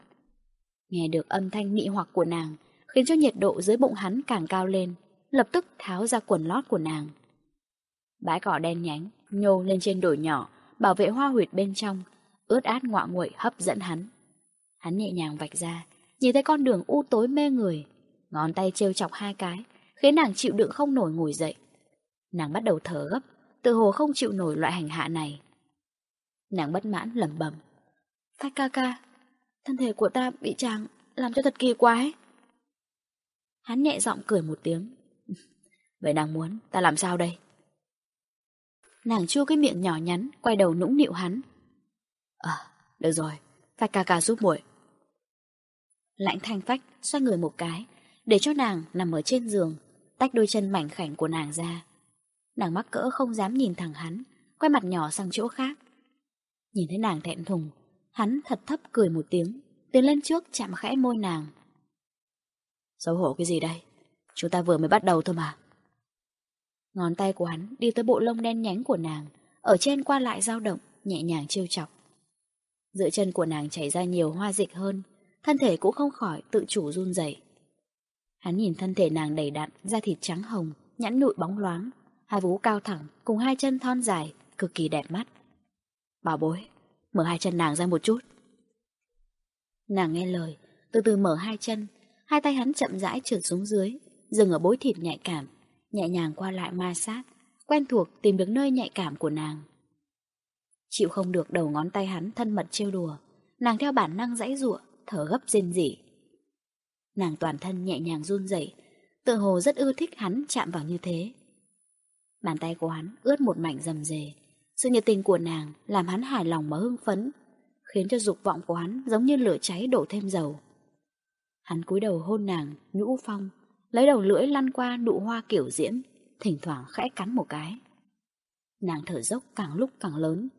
Nghe được âm thanh mị hoặc của nàng, khiến cho nhiệt độ dưới bụng hắn càng cao lên, lập tức tháo ra quần lót của nàng. Bãi cỏ đen nhánh, nhô lên trên đồi nhỏ, bảo vệ hoa huyệt bên trong, ướt át ngọa nguậy hấp dẫn hắn. Hắn nhẹ nhàng vạch ra, nhìn thấy con đường u tối mê người, ngón tay trêu chọc hai cái, khiến nàng chịu đựng không nổi ngồi dậy. Nàng bắt đầu thở gấp, tự hồ không chịu nổi loại hành hạ này. Nàng bất mãn lẩm bẩm. Phách ca ca, thân thể của ta bị chàng làm cho thật kỳ quái. Hắn nhẹ giọng cười một tiếng. Vậy nàng muốn ta làm sao đây? Nàng chua cái miệng nhỏ nhắn, quay đầu nũng nịu hắn. À, được rồi, phải ca ca giúp muội. Lãnh thanh phách xoay người một cái, để cho nàng nằm ở trên giường, tách đôi chân mảnh khảnh của nàng ra. Nàng mắc cỡ không dám nhìn thẳng hắn, quay mặt nhỏ sang chỗ khác. Nhìn thấy nàng thẹn thùng, hắn thật thấp cười một tiếng, tiến lên trước chạm khẽ môi nàng. Xấu hổ cái gì đây? Chúng ta vừa mới bắt đầu thôi mà. Ngón tay của hắn đi tới bộ lông đen nhánh của nàng, ở trên qua lại dao động, nhẹ nhàng trêu chọc. Giữa chân của nàng chảy ra nhiều hoa dịch hơn, thân thể cũng không khỏi tự chủ run rẩy. Hắn nhìn thân thể nàng đầy đặn, da thịt trắng hồng, nhẵn nụi bóng loáng, hai vú cao thẳng cùng hai chân thon dài, cực kỳ đẹp mắt. Bảo bối, mở hai chân nàng ra một chút. Nàng nghe lời, từ từ mở hai chân, hai tay hắn chậm rãi trượt xuống dưới, dừng ở bối thịt nhạy cảm, nhẹ nhàng qua lại ma sát, quen thuộc tìm được nơi nhạy cảm của nàng. Chịu không được đầu ngón tay hắn thân mật trêu đùa, nàng theo bản năng dãy giụa, thở gấp rên rỉ. Nàng toàn thân nhẹ nhàng run rẩy, tự hồ rất ưa thích hắn chạm vào như thế. Bàn tay của hắn ướt một mảnh rầm rề, sự nhiệt tình của nàng làm hắn hài lòng mà hưng phấn, khiến cho dục vọng của hắn giống như lửa cháy đổ thêm dầu. Hắn cúi đầu hôn nàng, nhũ phong, lấy đầu lưỡi lăn qua nụ hoa kiểu diễm, thỉnh thoảng khẽ cắn một cái. Nàng thở dốc càng lúc càng lớn.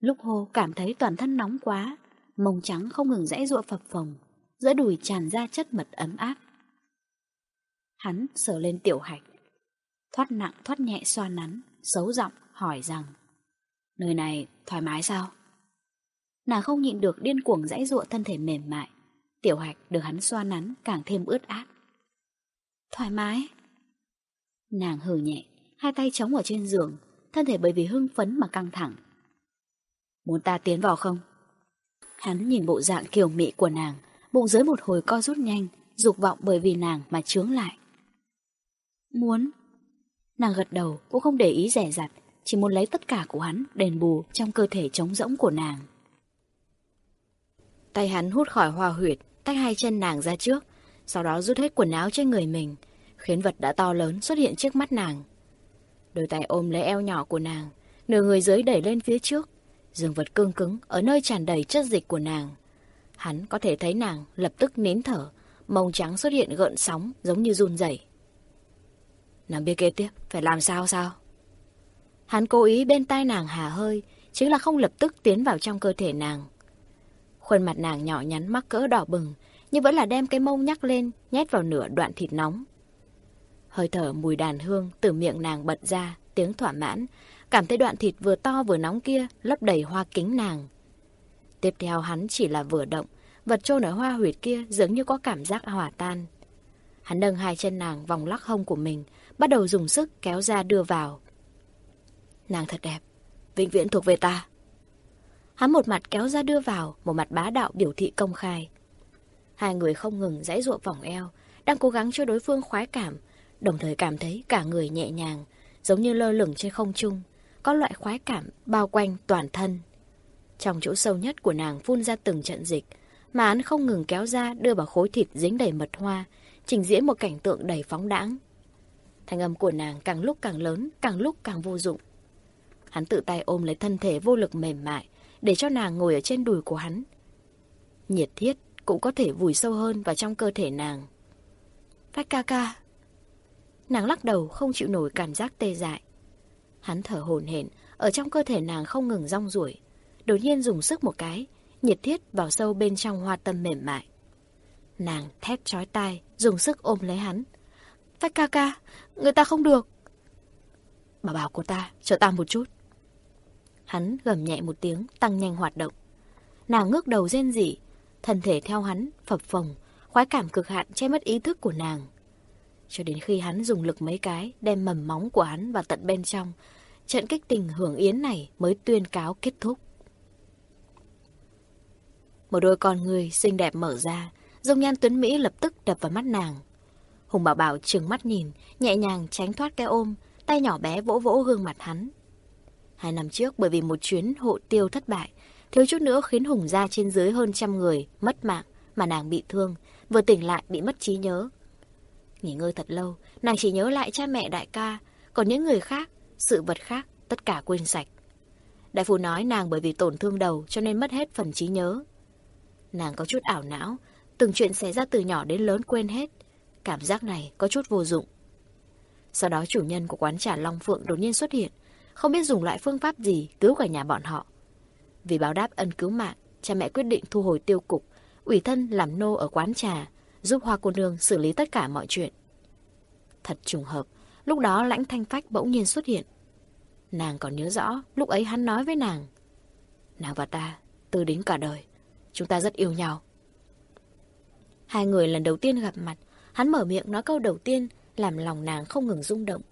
Lúc hô cảm thấy toàn thân nóng quá, mông trắng không ngừng rãy ruộng phập phồng, giữa đùi tràn ra chất mật ấm áp. Hắn sờ lên tiểu hạch, thoát nặng thoát nhẹ xoa nắn, xấu giọng hỏi rằng Nơi này thoải mái sao? Nàng không nhịn được điên cuồng rãy ruộng thân thể mềm mại, tiểu hạch được hắn xoa nắn càng thêm ướt át. Thoải mái. Nàng hừ nhẹ, hai tay chống ở trên giường, thân thể bởi vì hưng phấn mà căng thẳng. Muốn ta tiến vào không? Hắn nhìn bộ dạng kiều mị của nàng, bụng dưới một hồi co rút nhanh, dục vọng bởi vì nàng mà trướng lại. Muốn. Nàng gật đầu cũng không để ý rẻ rặt, chỉ muốn lấy tất cả của hắn đền bù trong cơ thể trống rỗng của nàng. Tay hắn hút khỏi hoa huyệt, tách hai chân nàng ra trước, sau đó rút hết quần áo trên người mình, khiến vật đã to lớn xuất hiện trước mắt nàng. Đôi tay ôm lấy eo nhỏ của nàng, nửa người dưới đẩy lên phía trước, dương vật cương cứng ở nơi tràn đầy chất dịch của nàng. Hắn có thể thấy nàng lập tức nín thở, mông trắng xuất hiện gợn sóng giống như run rẩy. Nàng biết kế tiếp phải làm sao sao? Hắn cố ý bên tai nàng hà hơi, chính là không lập tức tiến vào trong cơ thể nàng. Khuôn mặt nàng nhỏ nhắn mắc cỡ đỏ bừng, nhưng vẫn là đem cái mông nhắc lên, nhét vào nửa đoạn thịt nóng. Hơi thở mùi đàn hương từ miệng nàng bật ra, tiếng thỏa mãn, cảm thấy đoạn thịt vừa to vừa nóng kia lấp đầy hoa kính nàng. Tiếp theo hắn chỉ là vừa động, vật trôn ở hoa huyệt kia dường như có cảm giác hòa tan. Hắn nâng hai chân nàng vòng lắc hông của mình, bắt đầu dùng sức kéo ra đưa vào. Nàng thật đẹp, vĩnh viễn thuộc về ta. Hắn một mặt kéo ra đưa vào, một mặt bá đạo biểu thị công khai. Hai người không ngừng dãy ruộng vòng eo, đang cố gắng cho đối phương khoái cảm, đồng thời cảm thấy cả người nhẹ nhàng, giống như lơ lửng trên không trung, có loại khoái cảm bao quanh toàn thân. Trong chỗ sâu nhất của nàng phun ra từng trận dịch, mà hắn không ngừng kéo ra đưa vào khối thịt dính đầy mật hoa, trình diễn một cảnh tượng đầy phóng đãng. Thanh âm của nàng càng lúc càng lớn, càng lúc càng vô dụng. Hắn tự tay ôm lấy thân thể vô lực mềm mại, để cho nàng ngồi ở trên đùi của hắn. Nhiệt thiết cũng có thể vùi sâu hơn vào trong cơ thể nàng. Phát ca ca. Nàng lắc đầu không chịu nổi cảm giác tê dại. Hắn thở hồn hển ở trong cơ thể nàng không ngừng rong ruổi. Đột nhiên dùng sức một cái, nhiệt thiết vào sâu bên trong hoa tâm mềm mại. Nàng thét chói tai, dùng sức ôm lấy hắn. Phách ca ca, người ta không được. Bảo bảo của ta, chờ ta một chút. Hắn gầm nhẹ một tiếng, tăng nhanh hoạt động. Nàng ngước đầu rên rỉ, thân thể theo hắn, phập phồng, khoái cảm cực hạn che mất ý thức của nàng. Cho đến khi hắn dùng lực mấy cái, đem mầm móng của hắn vào tận bên trong, trận kích tình hưởng yến này mới tuyên cáo kết thúc. Một đôi con người xinh đẹp mở ra, dung nhan tuấn Mỹ lập tức đập vào mắt nàng. Hùng bảo bảo trừng mắt nhìn, nhẹ nhàng tránh thoát cái ôm, tay nhỏ bé vỗ vỗ gương mặt hắn. Hai năm trước bởi vì một chuyến hộ tiêu thất bại, thiếu chút nữa khiến Hùng gia trên dưới hơn trăm người mất mạng mà nàng bị thương, vừa tỉnh lại bị mất trí nhớ. Nghỉ ngơi thật lâu, nàng chỉ nhớ lại cha mẹ đại ca, còn những người khác, sự vật khác, tất cả quên sạch. Đại phu nói nàng bởi vì tổn thương đầu cho nên mất hết phần trí nhớ. Nàng có chút ảo não, Từng chuyện xảy ra từ nhỏ đến lớn quên hết. Cảm giác này có chút vô dụng. Sau đó chủ nhân của quán trà Long Phượng đột nhiên xuất hiện, không biết dùng loại phương pháp gì cứu cả nhà bọn họ. Vì báo đáp ân cứu mạng, cha mẹ quyết định thu hồi tiêu cục, ủy thân làm nô ở quán trà, giúp Hoa cô nương xử lý tất cả mọi chuyện. Thật trùng hợp, lúc đó lãnh thanh phách bỗng nhiên xuất hiện. Nàng còn nhớ rõ, lúc ấy hắn nói với nàng. Nàng và ta, từ đến cả đời, chúng ta rất yêu nhau. Hai người lần đầu tiên gặp mặt, hắn mở miệng nói câu đầu tiên làm lòng nàng không ngừng rung động.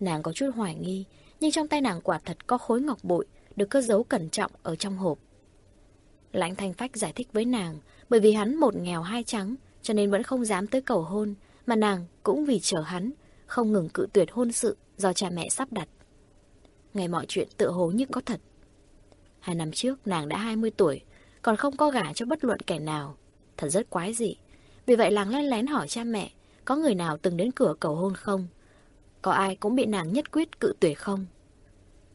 Nàng có chút hoài nghi, nhưng trong tay nàng quả thật có khối ngọc bội được cất giấu cẩn trọng ở trong hộp. Lãnh Thanh Phách giải thích với nàng, bởi vì hắn một nghèo hai trắng, cho nên vẫn không dám tới cầu hôn, mà nàng cũng vì chờ hắn, không ngừng cự tuyệt hôn sự do cha mẹ sắp đặt. Ngày mọi chuyện tự hồ như có thật. Hai năm trước nàng đã 20 tuổi, còn không có gả cho bất luận kẻ nào. Thật rất quái dị. Vì vậy làng lén lén hỏi cha mẹ, có người nào từng đến cửa cầu hôn không? Có ai cũng bị nàng nhất quyết cự tuyệt không?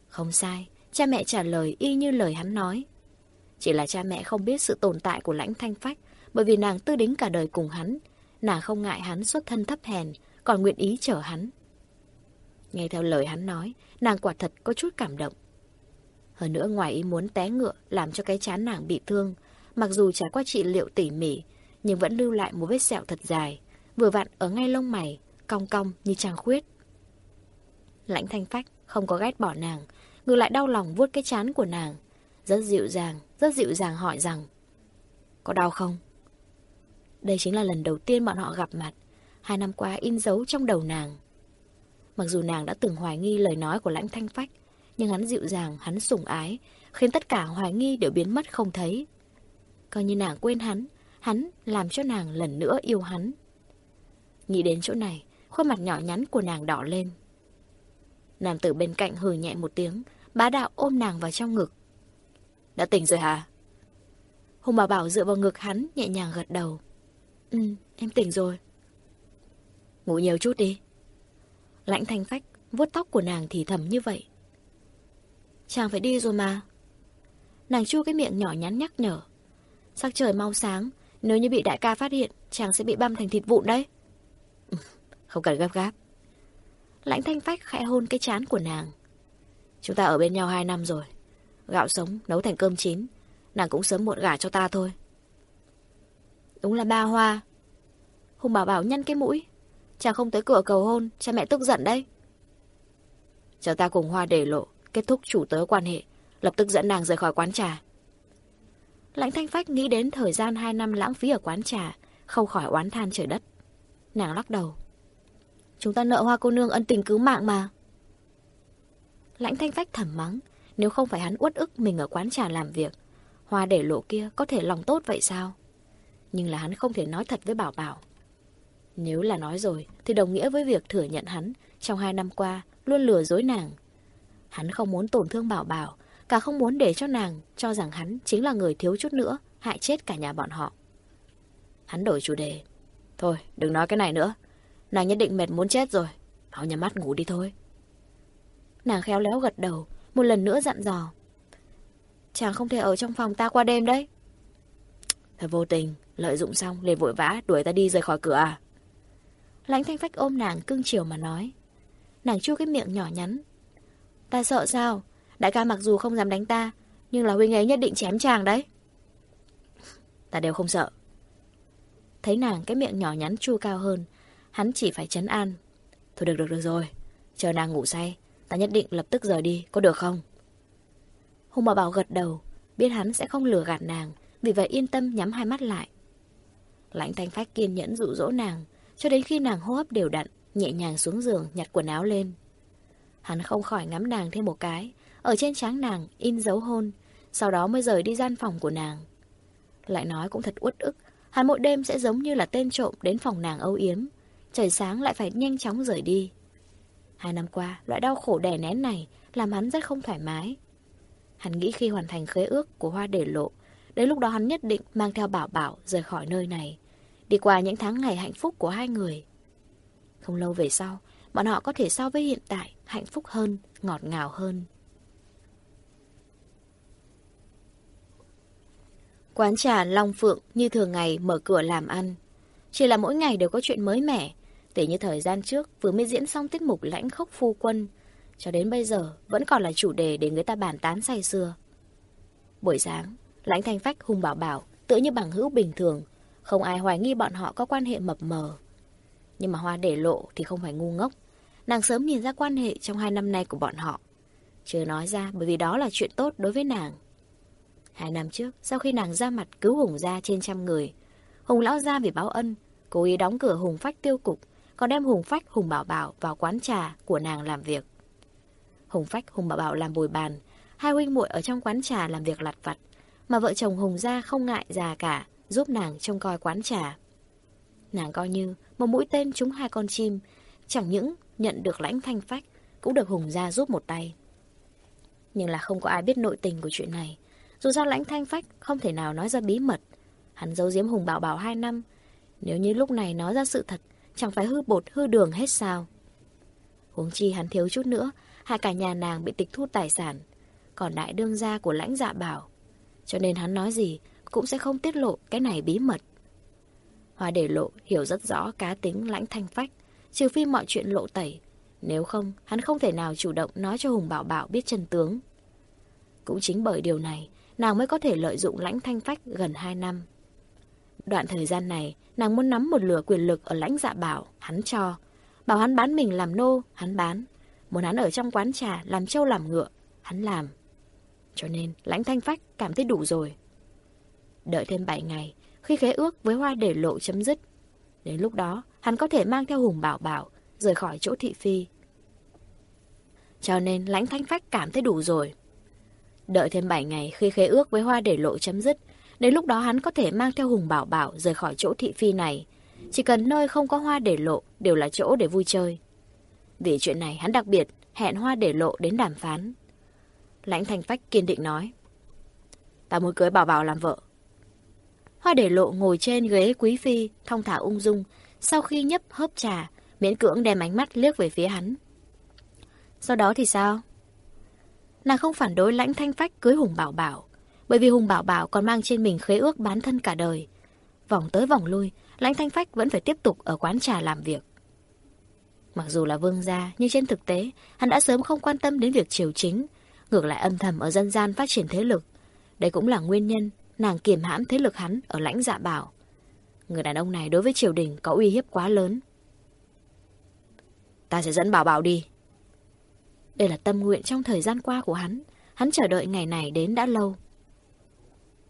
Không sai, cha mẹ trả lời y như lời hắn nói. Chỉ là cha mẹ không biết sự tồn tại của lãnh thanh phách, bởi vì nàng tư đính cả đời cùng hắn. Nàng không ngại hắn xuất thân thấp hèn, còn nguyện ý chở hắn. Nghe theo lời hắn nói, nàng quả thật có chút cảm động. Hơn nữa ngoài ý muốn té ngựa làm cho cái chán nàng bị thương, mặc dù trải qua trị liệu tỉ mỉ, nhưng vẫn lưu lại một vết sẹo thật dài, vừa vặn ở ngay lông mày, cong cong như trang khuyết. Lãnh thanh phách không có ghét bỏ nàng, ngược lại đau lòng vuốt cái chán của nàng, rất dịu dàng, rất dịu dàng hỏi rằng Có đau không? Đây chính là lần đầu tiên bọn họ gặp mặt, hai năm qua in dấu trong đầu nàng. Mặc dù nàng đã từng hoài nghi lời nói của lãnh thanh phách, nhưng hắn dịu dàng, hắn sủng ái, khiến tất cả hoài nghi đều biến mất không thấy. Coi như nàng quên hắn, hắn làm cho nàng lần nữa yêu hắn. Nghĩ đến chỗ này, khuôn mặt nhỏ nhắn của nàng đỏ lên. Nam tử bên cạnh hừ nhẹ một tiếng, bá đạo ôm nàng vào trong ngực. Đã tỉnh rồi hả? Hùng bảo bảo dựa vào ngực hắn, nhẹ nhàng gật đầu. Ừ, em tỉnh rồi. Ngủ nhiều chút đi. Lãnh thanh phách, vuốt tóc của nàng thì thầm như vậy. Chàng phải đi rồi mà. Nàng chua cái miệng nhỏ nhắn nhắc nhở. Sắc trời mau sáng, nếu như bị đại ca phát hiện, chàng sẽ bị băm thành thịt vụn đấy. Ừ, không cần gấp gáp. Lãnh thanh phách khẽ hôn cái chán của nàng. Chúng ta ở bên nhau hai năm rồi. Gạo sống, nấu thành cơm chín. Nàng cũng sớm muộn gả cho ta thôi. Đúng là ba hoa. Hùng bảo bảo nhăn cái mũi. Chàng không tới cửa cầu hôn, cha mẹ tức giận đấy. Chờ ta cùng hoa để lộ, kết thúc chủ tớ quan hệ, lập tức dẫn nàng rời khỏi quán trà. Lãnh thanh phách nghĩ đến thời gian hai năm lãng phí ở quán trà, không khỏi oán than trời đất. Nàng lắc đầu. Chúng ta nợ hoa cô nương ân tình cứu mạng mà. Lãnh thanh phách thầm mắng, nếu không phải hắn uất ức mình ở quán trà làm việc, hoa để lộ kia có thể lòng tốt vậy sao? Nhưng là hắn không thể nói thật với Bảo Bảo. Nếu là nói rồi, thì đồng nghĩa với việc thừa nhận hắn trong hai năm qua luôn lừa dối nàng. Hắn không muốn tổn thương Bảo Bảo, cả không muốn để cho nàng cho rằng hắn chính là người thiếu chút nữa, hại chết cả nhà bọn họ. Hắn đổi chủ đề. Thôi, đừng nói cái này nữa. Nàng nhất định mệt muốn chết rồi. bảo nhắm mắt ngủ đi thôi. Nàng khéo léo gật đầu, một lần nữa dặn dò. Chàng không thể ở trong phòng ta qua đêm đấy. Thật vô tình, lợi dụng xong liền vội vã đuổi ta đi rời khỏi cửa à. Lãnh thanh phách ôm nàng cưng chiều mà nói. Nàng chua cái miệng nhỏ nhắn. Ta sợ sao? Đại ca mặc dù không dám đánh ta, nhưng là huynh ấy nhất định chém chàng đấy. Ta đều không sợ. Thấy nàng cái miệng nhỏ nhắn chua cao hơn, hắn chỉ phải chấn an. Thôi được được được rồi, chờ nàng ngủ say, ta nhất định lập tức rời đi, có được không? Hùng bảo bảo gật đầu, biết hắn sẽ không lừa gạt nàng, vì vậy yên tâm nhắm hai mắt lại. Lãnh thanh phách kiên nhẫn dụ dỗ nàng, cho đến khi nàng hô hấp đều đặn, nhẹ nhàng xuống giường nhặt quần áo lên. Hắn không khỏi ngắm nàng thêm một cái, ở trên trán nàng in dấu hôn, sau đó mới rời đi gian phòng của nàng. Lại nói cũng thật uất ức, hắn mỗi đêm sẽ giống như là tên trộm đến phòng nàng âu yếm, trời sáng lại phải nhanh chóng rời đi. Hai năm qua, loại đau khổ đè nén này làm hắn rất không thoải mái. Hắn nghĩ khi hoàn thành khế ước của hoa để lộ, đến lúc đó hắn nhất định mang theo bảo bảo rời khỏi nơi này, đi qua những tháng ngày hạnh phúc của hai người. Không lâu về sau, bọn họ có thể so với hiện tại hạnh phúc hơn, ngọt ngào hơn. Quán trà Long Phượng như thường ngày mở cửa làm ăn. Chỉ là mỗi ngày đều có chuyện mới mẻ. Tỉ như thời gian trước vừa mới diễn xong tiết mục lãnh khốc phu quân. Cho đến bây giờ vẫn còn là chủ đề để người ta bàn tán say xưa. Buổi sáng, lãnh thanh phách hùng bảo bảo, tựa như bằng hữu bình thường. Không ai hoài nghi bọn họ có quan hệ mập mờ. Nhưng mà Hoa để lộ thì không phải ngu ngốc. Nàng sớm nhìn ra quan hệ trong hai năm nay của bọn họ. Chưa nói ra bởi vì đó là chuyện tốt đối với nàng. Hai năm trước, sau khi nàng ra mặt cứu Hùng gia trên trăm người, Hùng lão gia vì báo ân, cố ý đóng cửa Hùng phách tiêu cục, còn đem Hùng phách Hùng bảo bảo vào quán trà của nàng làm việc. Hùng phách Hùng bảo bảo làm bồi bàn, hai huynh muội ở trong quán trà làm việc lặt vặt, mà vợ chồng Hùng gia không ngại già cả, giúp nàng trông coi quán trà. Nàng coi như một mũi tên trúng hai con chim, chẳng những nhận được lãnh thanh phách, cũng được Hùng gia giúp một tay. Nhưng là không có ai biết nội tình của chuyện này. Dù sao lãnh thanh phách không thể nào nói ra bí mật. Hắn giấu giếm Hùng Bảo Bảo hai năm. Nếu như lúc này nói ra sự thật, chẳng phải hư bột hư đường hết sao. Huống chi hắn thiếu chút nữa, hai cả nhà nàng bị tịch thu tài sản. Còn đại đương gia của lãnh dạ bảo. Cho nên hắn nói gì cũng sẽ không tiết lộ cái này bí mật. Hoa để lộ hiểu rất rõ cá tính lãnh thanh phách, trừ phi mọi chuyện lộ tẩy. Nếu không, hắn không thể nào chủ động nói cho Hùng Bảo Bảo biết chân tướng. Cũng chính bởi điều này, nàng mới có thể lợi dụng lãnh thanh phách gần 2 năm. Đoạn thời gian này, nàng muốn nắm một lửa quyền lực ở lãnh dạ bảo, hắn cho. Bảo hắn bán mình làm nô, hắn bán. Muốn hắn ở trong quán trà, làm trâu làm ngựa, hắn làm. Cho nên, lãnh thanh phách cảm thấy đủ rồi. Đợi thêm 7 ngày, khi khế ước với hoa để lộ chấm dứt. Đến lúc đó, hắn có thể mang theo hùng bảo bảo, rời khỏi chỗ thị phi. Cho nên lãnh thanh phách cảm thấy đủ rồi. Đợi thêm 7 ngày khi khế ước với hoa để lộ chấm dứt, đến lúc đó hắn có thể mang theo hùng bảo bảo rời khỏi chỗ thị phi này. Chỉ cần nơi không có hoa để lộ đều là chỗ để vui chơi. Vì chuyện này hắn đặc biệt hẹn hoa để lộ đến đàm phán. Lãnh thanh phách kiên định nói. Ta muốn cưới bảo bảo làm vợ. Hoa để lộ ngồi trên ghế quý phi, thong thả ung dung, sau khi nhấp hớp trà, miễn cưỡng đem ánh mắt liếc về phía hắn. Sau đó thì sao? Nàng không phản đối lãnh thanh phách cưới Hùng Bảo Bảo, bởi vì Hùng Bảo Bảo còn mang trên mình khế ước bán thân cả đời. Vòng tới vòng lui, lãnh thanh phách vẫn phải tiếp tục ở quán trà làm việc. Mặc dù là vương gia, nhưng trên thực tế, hắn đã sớm không quan tâm đến việc triều chính, ngược lại âm thầm ở dân gian phát triển thế lực. Đây cũng là nguyên nhân nàng kiềm hãm thế lực hắn ở lãnh dạ bảo. Người đàn ông này đối với triều đình có uy hiếp quá lớn. Ta sẽ dẫn bảo bảo đi. Đây là tâm nguyện trong thời gian qua của hắn. Hắn chờ đợi ngày này đến đã lâu.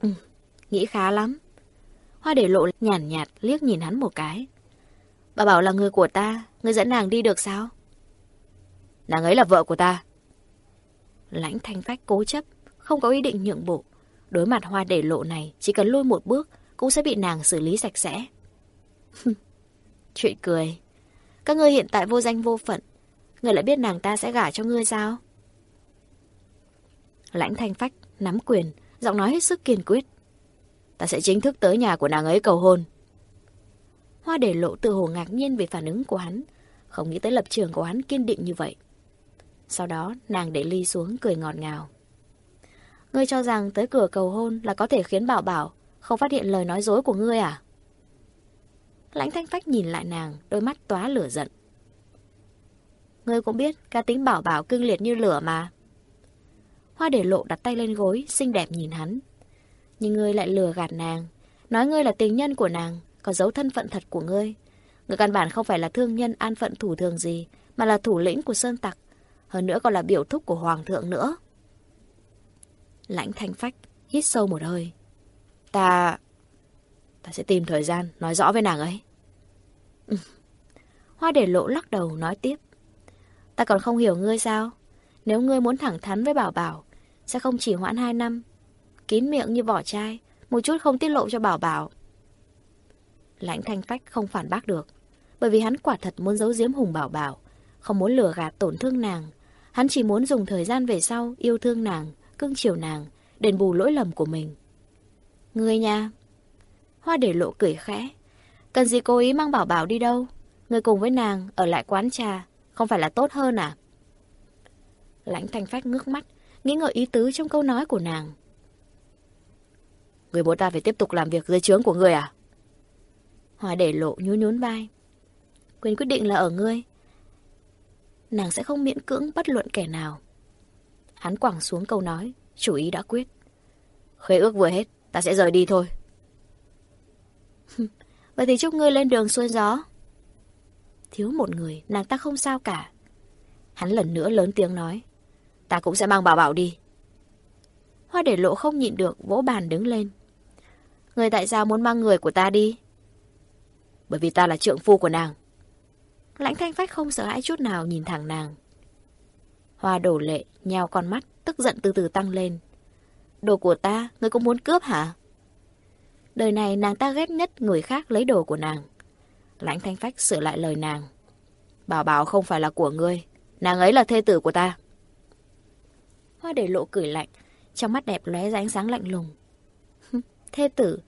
Ừ, nghĩ khá lắm. Hoa để lộ nhàn nhạt, liếc nhìn hắn một cái. Bà bảo là người của ta, người dẫn nàng đi được sao? Nàng ấy là vợ của ta. Lãnh thanh phách cố chấp, không có ý định nhượng bộ. Đối mặt hoa để lộ này, chỉ cần lôi một bước, cũng sẽ bị nàng xử lý sạch sẽ. Chuyện cười. Các ngươi hiện tại vô danh vô phận, Người lại biết nàng ta sẽ gả cho ngươi sao? Lãnh thanh phách, nắm quyền, giọng nói hết sức kiên quyết. Ta sẽ chính thức tới nhà của nàng ấy cầu hôn. Hoa để lộ tự hồ ngạc nhiên về phản ứng của hắn, không nghĩ tới lập trường của hắn kiên định như vậy. Sau đó, nàng để ly xuống cười ngọt ngào. Ngươi cho rằng tới cửa cầu hôn là có thể khiến bảo bảo không phát hiện lời nói dối của ngươi à? Lãnh thanh phách nhìn lại nàng, đôi mắt tóa lửa giận. Ngươi cũng biết, cá tính bảo bảo cưng liệt như lửa mà. Hoa để lộ đặt tay lên gối, xinh đẹp nhìn hắn. Nhưng ngươi lại lừa gạt nàng. Nói ngươi là tình nhân của nàng, có giấu thân phận thật của ngươi. Ngươi căn bản không phải là thương nhân an phận thủ thường gì, mà là thủ lĩnh của Sơn Tặc. Hơn nữa còn là biểu thúc của Hoàng thượng nữa. Lãnh thanh phách, hít sâu một hơi. Ta... Ta sẽ tìm thời gian nói rõ với nàng ấy. Ừ. Hoa để lộ lắc đầu nói tiếp. Ta còn không hiểu ngươi sao? Nếu ngươi muốn thẳng thắn với Bảo Bảo, sẽ không chỉ hoãn hai năm. Kín miệng như vỏ chai, một chút không tiết lộ cho Bảo Bảo. Lãnh thanh phách không phản bác được, bởi vì hắn quả thật muốn giấu giếm Hùng Bảo Bảo, không muốn lừa gạt tổn thương nàng. Hắn chỉ muốn dùng thời gian về sau yêu thương nàng, cưng chiều nàng, đền bù lỗi lầm của mình. Ngươi nha. Hoa để lộ cười khẽ. Cần gì cố ý mang Bảo Bảo đi đâu? Ngươi cùng với nàng ở lại quán trà, không phải là tốt hơn à? Lãnh thanh phách ngước mắt, nghĩ ngợi ý tứ trong câu nói của nàng. Người bố ta phải tiếp tục làm việc dưới trướng của người à? Hoa để lộ nhún nhún vai. Quyền quyết định là ở ngươi. Nàng sẽ không miễn cưỡng bất luận kẻ nào. Hắn quẳng xuống câu nói, chủ ý đã quyết. Khế ước vừa hết, ta sẽ rời đi thôi. Vậy thì chúc ngươi lên đường xuôi gió. Thiếu một người, nàng ta không sao cả. Hắn lần nữa lớn tiếng nói. Ta cũng sẽ mang bảo bảo đi. Hoa để lộ không nhịn được, vỗ bàn đứng lên. Người tại sao muốn mang người của ta đi? Bởi vì ta là trượng phu của nàng. Lãnh thanh phách không sợ hãi chút nào nhìn thẳng nàng. Hoa đổ lệ, nhào con mắt, tức giận từ từ tăng lên. Đồ của ta, ngươi cũng muốn cướp hả? Đời này nàng ta ghét nhất người khác lấy đồ của nàng. Lãnh thanh phách sửa lại lời nàng. Bảo bảo không phải là của ngươi, nàng ấy là thê tử của ta. Hoa để lộ cười lạnh, trong mắt đẹp lóe ra ánh sáng lạnh lùng. thê tử,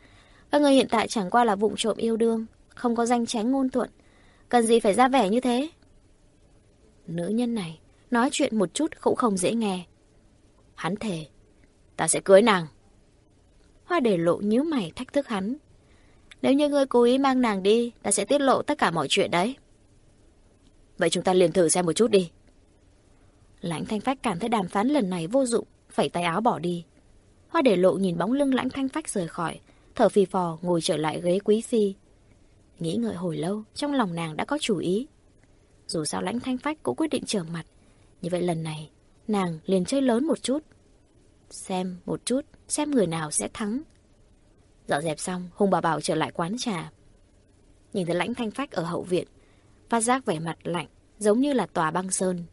các người hiện tại chẳng qua là vụng trộm yêu đương, không có danh tránh ngôn thuận. Cần gì phải ra vẻ như thế? Nữ nhân này, nói chuyện một chút cũng không dễ nghe. Hắn thề, ta sẽ cưới nàng. Hoa để lộ nhíu mày thách thức hắn. Nếu như ngươi cố ý mang nàng đi, ta sẽ tiết lộ tất cả mọi chuyện đấy. Vậy chúng ta liền thử xem một chút đi. Lãnh thanh phách cảm thấy đàm phán lần này vô dụng, phải tay áo bỏ đi. Hoa để lộ nhìn bóng lưng lãnh thanh phách rời khỏi, thở phì phò ngồi trở lại ghế quý phi. Nghĩ ngợi hồi lâu, trong lòng nàng đã có chủ ý. Dù sao lãnh thanh phách cũng quyết định trở mặt, như vậy lần này, nàng liền chơi lớn một chút. Xem một chút, xem người nào sẽ thắng. Dọn dẹp xong, Hùng bà bảo trở lại quán trà. Nhìn thấy lãnh thanh phách ở hậu viện, phát giác vẻ mặt lạnh, giống như là tòa băng sơn.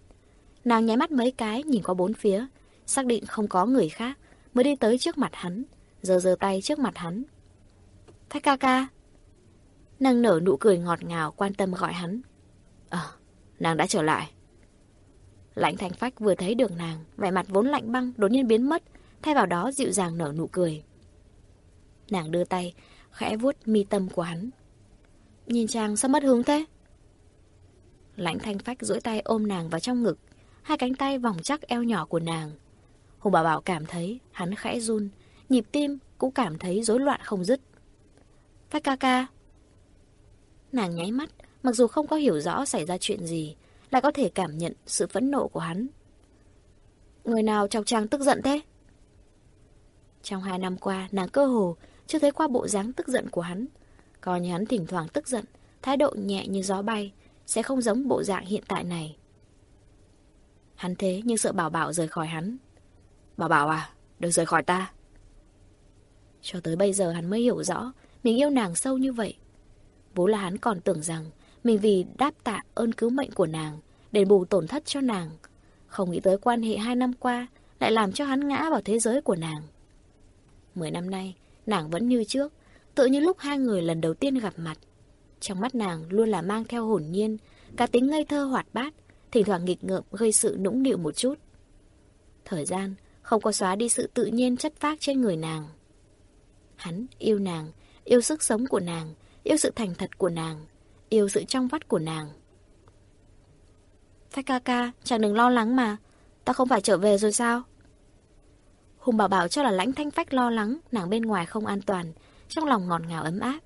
Nàng nháy mắt mấy cái nhìn qua bốn phía, xác định không có người khác, mới đi tới trước mặt hắn, giơ giơ tay trước mặt hắn. Thách ca ca. Nàng nở nụ cười ngọt ngào quan tâm gọi hắn. Ờ, nàng đã trở lại. Lãnh thanh phách vừa thấy được nàng, vẻ mặt vốn lạnh băng đột nhiên biến mất, thay vào đó dịu dàng nở nụ cười. Nàng đưa tay, khẽ vuốt mi tâm của hắn. Nhìn chàng sao mất hứng thế? Lãnh thanh phách duỗi tay ôm nàng vào trong ngực, hai cánh tay vòng chắc eo nhỏ của nàng. Hùng bảo bảo cảm thấy hắn khẽ run, nhịp tim cũng cảm thấy rối loạn không dứt. Phách ca ca. Nàng nháy mắt, mặc dù không có hiểu rõ xảy ra chuyện gì, lại có thể cảm nhận sự phẫn nộ của hắn. Người nào chọc chàng tức giận thế? Trong hai năm qua, nàng cơ hồ chưa thấy qua bộ dáng tức giận của hắn. còn như hắn thỉnh thoảng tức giận, thái độ nhẹ như gió bay, sẽ không giống bộ dạng hiện tại này. Hắn thế nhưng sợ Bảo Bảo rời khỏi hắn. Bảo Bảo à, đừng rời khỏi ta. Cho tới bây giờ hắn mới hiểu rõ mình yêu nàng sâu như vậy. Vốn là hắn còn tưởng rằng mình vì đáp tạ ơn cứu mệnh của nàng, đền bù tổn thất cho nàng. Không nghĩ tới quan hệ hai năm qua lại làm cho hắn ngã vào thế giới của nàng. Mười năm nay, nàng vẫn như trước, tự như lúc hai người lần đầu tiên gặp mặt. Trong mắt nàng luôn là mang theo hồn nhiên, cá tính ngây thơ hoạt bát, thỉnh thoảng nghịch ngợm gây sự nũng nịu một chút. Thời gian không có xóa đi sự tự nhiên chất phác trên người nàng. Hắn yêu nàng, yêu sức sống của nàng, yêu sự thành thật của nàng, yêu sự trong vắt của nàng. Phách ca ca, chàng đừng lo lắng mà, ta không phải trở về rồi sao? Hùng bảo bảo cho là lãnh thanh phách lo lắng, nàng bên ngoài không an toàn, trong lòng ngọt ngào ấm áp.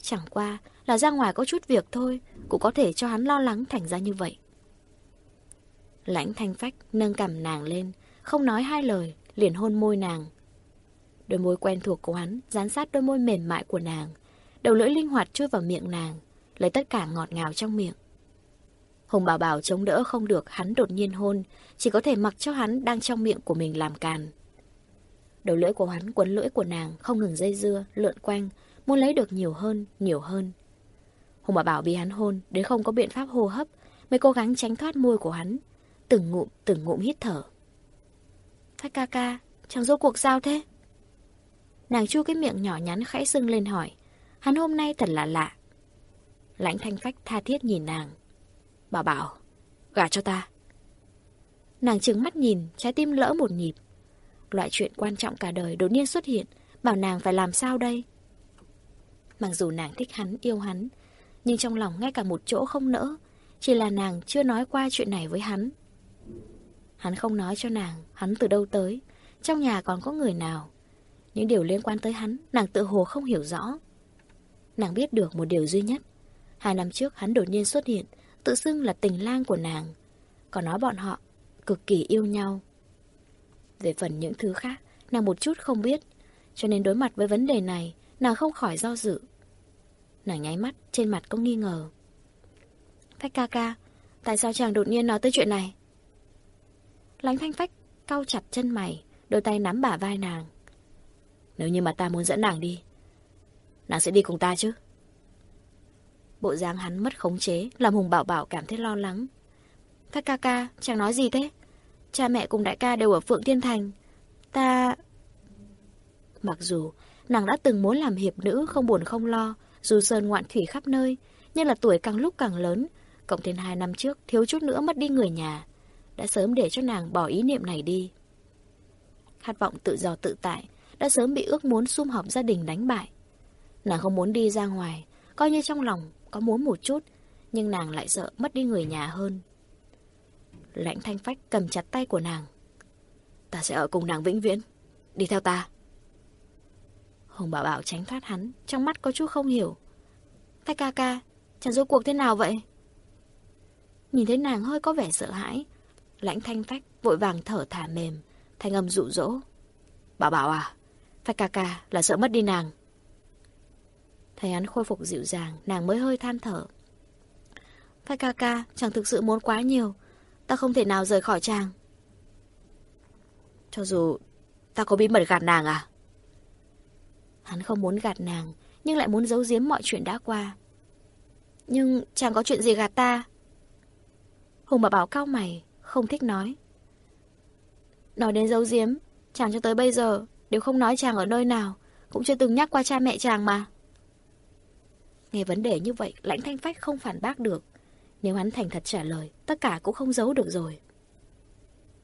Chẳng qua là ra ngoài có chút việc thôi, cũng có thể cho hắn lo lắng thành ra như vậy. Lãnh thanh phách nâng cầm nàng lên, không nói hai lời, liền hôn môi nàng. Đôi môi quen thuộc của hắn dán sát đôi môi mềm mại của nàng, đầu lưỡi linh hoạt chui vào miệng nàng, lấy tất cả ngọt ngào trong miệng. Hùng bảo bảo chống đỡ không được hắn đột nhiên hôn, chỉ có thể mặc cho hắn đang trong miệng của mình làm càn. Đầu lưỡi của hắn quấn lưỡi của nàng không ngừng dây dưa, lượn quanh, muốn lấy được nhiều hơn, nhiều hơn. Hùng bảo bảo bị hắn hôn, đến không có biện pháp hô hấp, mới cố gắng tránh thoát môi của hắn, từng ngụm, từng ngụm hít thở. Thách ca ca, chẳng rốt cuộc sao thế? Nàng chu cái miệng nhỏ nhắn khẽ sưng lên hỏi, hắn hôm nay thật là lạ. Lãnh thanh phách tha thiết nhìn nàng. Bảo bảo, gả cho ta. Nàng trừng mắt nhìn, trái tim lỡ một nhịp. Loại chuyện quan trọng cả đời đột nhiên xuất hiện, bảo nàng phải làm sao đây? Mặc dù nàng thích hắn, yêu hắn, nhưng trong lòng ngay cả một chỗ không nỡ, chỉ là nàng chưa nói qua chuyện này với hắn. Hắn không nói cho nàng, hắn từ đâu tới, trong nhà còn có người nào. Những điều liên quan tới hắn, nàng tự hồ không hiểu rõ. Nàng biết được một điều duy nhất. Hai năm trước hắn đột nhiên xuất hiện, tự xưng là tình lang của nàng. Còn nói bọn họ cực kỳ yêu nhau. Về phần những thứ khác, nàng một chút không biết. Cho nên đối mặt với vấn đề này, nàng không khỏi do dự. Nàng nháy mắt, trên mặt có nghi ngờ. Phách ca ca, tại sao chàng đột nhiên nói tới chuyện này? Lánh thanh phách cau chặt chân mày, đôi tay nắm bả vai nàng. Nếu như mà ta muốn dẫn nàng đi, nàng sẽ đi cùng ta chứ? Bộ dáng hắn mất khống chế, làm Hùng Bảo Bảo cảm thấy lo lắng. Các ca ca, chàng nói gì thế? Cha mẹ cùng đại ca đều ở Phượng Thiên Thành. Ta... Mặc dù nàng đã từng muốn làm hiệp nữ không buồn không lo, dù sơn ngoạn thủy khắp nơi, nhưng là tuổi càng lúc càng lớn, cộng thêm hai năm trước thiếu chút nữa mất đi người nhà, đã sớm để cho nàng bỏ ý niệm này đi. Khát vọng tự do tự tại, đã sớm bị ước muốn sum họp gia đình đánh bại. Nàng không muốn đi ra ngoài, coi như trong lòng có muốn một chút, nhưng nàng lại sợ mất đi người nhà hơn. Lãnh thanh phách cầm chặt tay của nàng. Ta sẽ ở cùng nàng vĩnh viễn. Đi theo ta. Hồng Bảo Bảo tránh thoát hắn, trong mắt có chút không hiểu. Thái ca ca, chẳng rốt cuộc thế nào vậy? Nhìn thấy nàng hơi có vẻ sợ hãi, lãnh thanh phách vội vàng thở thả mềm, thanh âm dụ dỗ. Bảo Bảo à, Phách ca ca là sợ mất đi nàng. Thấy hắn khôi phục dịu dàng, nàng mới hơi than thở. Phách ca ca, chẳng thực sự muốn quá nhiều, ta không thể nào rời khỏi chàng. Cho dù ta có bí mật gạt nàng à? Hắn không muốn gạt nàng, nhưng lại muốn giấu giếm mọi chuyện đã qua. Nhưng chàng có chuyện gì gạt ta? Hùng bà bảo cao mày, không thích nói. Nói đến giấu giếm, chàng cho tới bây giờ đều không nói chàng ở nơi nào, cũng chưa từng nhắc qua cha mẹ chàng mà. Nghe vấn đề như vậy, lãnh thanh phách không phản bác được. Nếu hắn thành thật trả lời, tất cả cũng không giấu được rồi.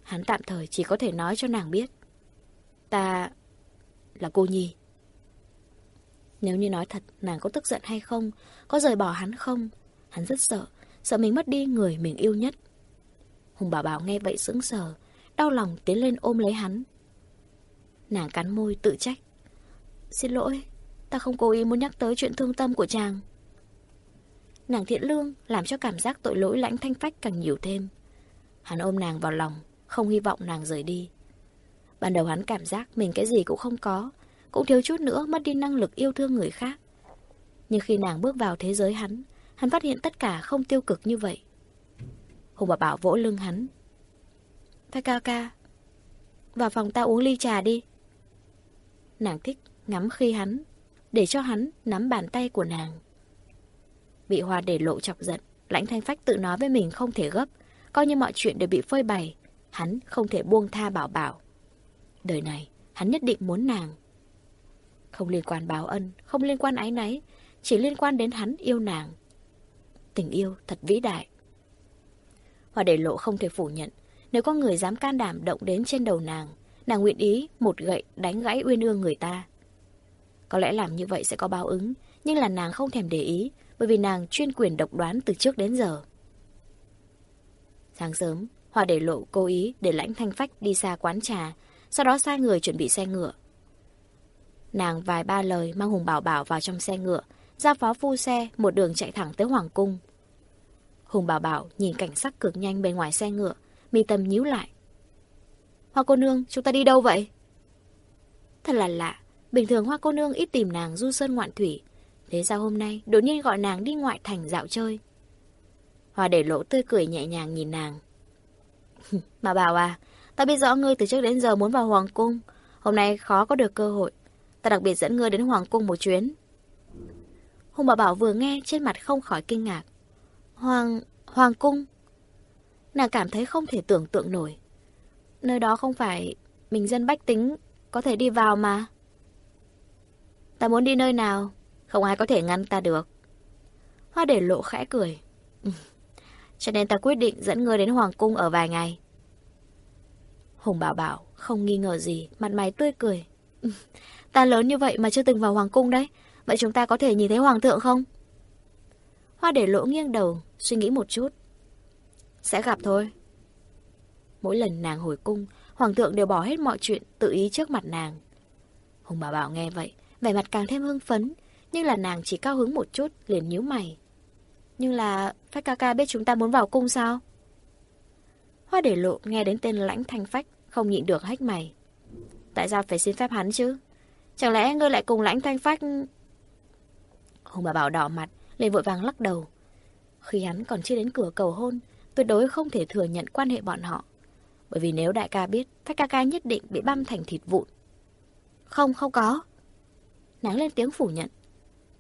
Hắn tạm thời chỉ có thể nói cho nàng biết. Ta là cô Nhi. Nếu như nói thật, nàng có tức giận hay không, có rời bỏ hắn không? Hắn rất sợ, sợ mình mất đi người mình yêu nhất. Hùng bảo bảo nghe vậy sững sờ, đau lòng tiến lên ôm lấy hắn. Nàng cắn môi tự trách. Xin lỗi, ta không cố ý muốn nhắc tới chuyện thương tâm của chàng. Nàng thiện lương làm cho cảm giác tội lỗi lãnh thanh phách càng nhiều thêm. Hắn ôm nàng vào lòng, không hy vọng nàng rời đi. Ban đầu hắn cảm giác mình cái gì cũng không có, cũng thiếu chút nữa mất đi năng lực yêu thương người khác. Nhưng khi nàng bước vào thế giới hắn, hắn phát hiện tất cả không tiêu cực như vậy. Hùng bà bảo vỗ lưng hắn. Thay ca ca, vào phòng ta uống ly trà đi. Nàng thích ngắm khi hắn, để cho hắn nắm bàn tay của nàng. Bị Hoa để lộ chọc giận, lãnh thanh phách tự nói với mình không thể gấp, coi như mọi chuyện đều bị phơi bày, hắn không thể buông tha bảo bảo. Đời này, hắn nhất định muốn nàng. Không liên quan báo ân, không liên quan ái náy, chỉ liên quan đến hắn yêu nàng. Tình yêu thật vĩ đại. Hoa để lộ không thể phủ nhận, nếu có người dám can đảm động đến trên đầu nàng, nàng nguyện ý một gậy đánh gãy uyên ương người ta. Có lẽ làm như vậy sẽ có báo ứng, nhưng là nàng không thèm để ý, bởi vì nàng chuyên quyền độc đoán từ trước đến giờ. Sáng sớm, Hoa để lộ cố ý để lãnh thanh phách đi xa quán trà, sau đó sai người chuẩn bị xe ngựa. Nàng vài ba lời mang Hùng Bảo Bảo vào trong xe ngựa, ra phó phu xe một đường chạy thẳng tới Hoàng Cung. Hùng Bảo Bảo nhìn cảnh sắc cực nhanh bên ngoài xe ngựa, mi tâm nhíu lại. Hoa cô nương, chúng ta đi đâu vậy? Thật là lạ, bình thường Hoa cô nương ít tìm nàng du sơn ngoạn thủy, Thế sao hôm nay đột nhiên gọi nàng đi ngoại thành dạo chơi? Hoa để lỗ tươi cười nhẹ nhàng nhìn nàng. Mà bảo à, ta biết rõ ngươi từ trước đến giờ muốn vào Hoàng Cung. Hôm nay khó có được cơ hội. Ta đặc biệt dẫn ngươi đến Hoàng Cung một chuyến. Hùng bà bảo vừa nghe trên mặt không khỏi kinh ngạc. Hoàng... Hoàng Cung? Nàng cảm thấy không thể tưởng tượng nổi. Nơi đó không phải mình dân bách tính có thể đi vào mà. Ta muốn đi nơi nào? Không ai có thể ngăn ta được. Hoa để lộ khẽ cười. Ừ. Cho nên ta quyết định dẫn ngươi đến Hoàng Cung ở vài ngày. Hùng bảo bảo, không nghi ngờ gì, mặt mày tươi cười. Ừ. ta lớn như vậy mà chưa từng vào Hoàng Cung đấy. Vậy chúng ta có thể nhìn thấy Hoàng thượng không? Hoa để lỗ nghiêng đầu, suy nghĩ một chút. Sẽ gặp thôi. Mỗi lần nàng hồi cung, Hoàng thượng đều bỏ hết mọi chuyện tự ý trước mặt nàng. Hùng Bảo Bảo nghe vậy, vẻ mặt càng thêm hưng phấn, nhưng là nàng chỉ cao hứng một chút, liền nhíu mày. Nhưng là Phách ca ca biết chúng ta muốn vào cung sao? Hoa để lộ nghe đến tên lãnh thanh phách, không nhịn được hách mày. Tại sao phải xin phép hắn chứ? Chẳng lẽ ngươi lại cùng lãnh thanh phách... Hùng bà bảo đỏ mặt, liền vội vàng lắc đầu. Khi hắn còn chưa đến cửa cầu hôn, tuyệt đối không thể thừa nhận quan hệ bọn họ. Bởi vì nếu đại ca biết, phách ca ca nhất định bị băm thành thịt vụn. Không, không có. Nàng lên tiếng phủ nhận.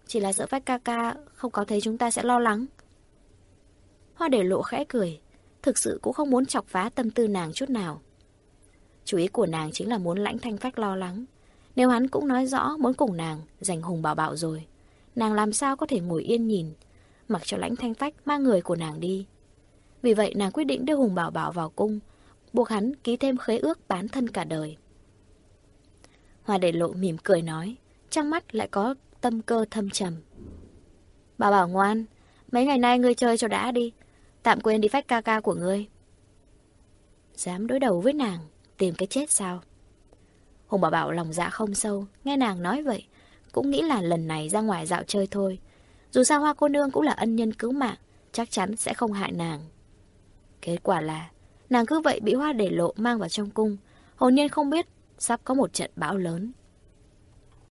Chỉ là sợ phách ca ca không có thấy chúng ta sẽ lo lắng. Hoa để lộ khẽ cười, thực sự cũng không muốn chọc phá tâm tư nàng chút nào. Chú ý của nàng chính là muốn lãnh thanh phách lo lắng. Nếu hắn cũng nói rõ muốn cùng nàng giành hùng bảo bảo rồi, nàng làm sao có thể ngồi yên nhìn, mặc cho lãnh thanh phách mang người của nàng đi. Vì vậy nàng quyết định đưa hùng bảo bảo vào cung, buộc hắn ký thêm khế ước bán thân cả đời. Hoa để lộ mỉm cười nói, trong mắt lại có tâm cơ thâm trầm. bà bảo ngoan, mấy ngày nay ngươi chơi cho đã đi, tạm quên đi phách ca ca của ngươi. Dám đối đầu với nàng, tìm cái chết sao? Hùng bảo bảo lòng dạ không sâu, nghe nàng nói vậy, cũng nghĩ là lần này ra ngoài dạo chơi thôi. Dù sao hoa cô nương cũng là ân nhân cứu mạng, chắc chắn sẽ không hại nàng. Kết quả là, nàng cứ vậy bị hoa để lộ mang vào trong cung, hồn nhiên không biết sắp có một trận bão lớn.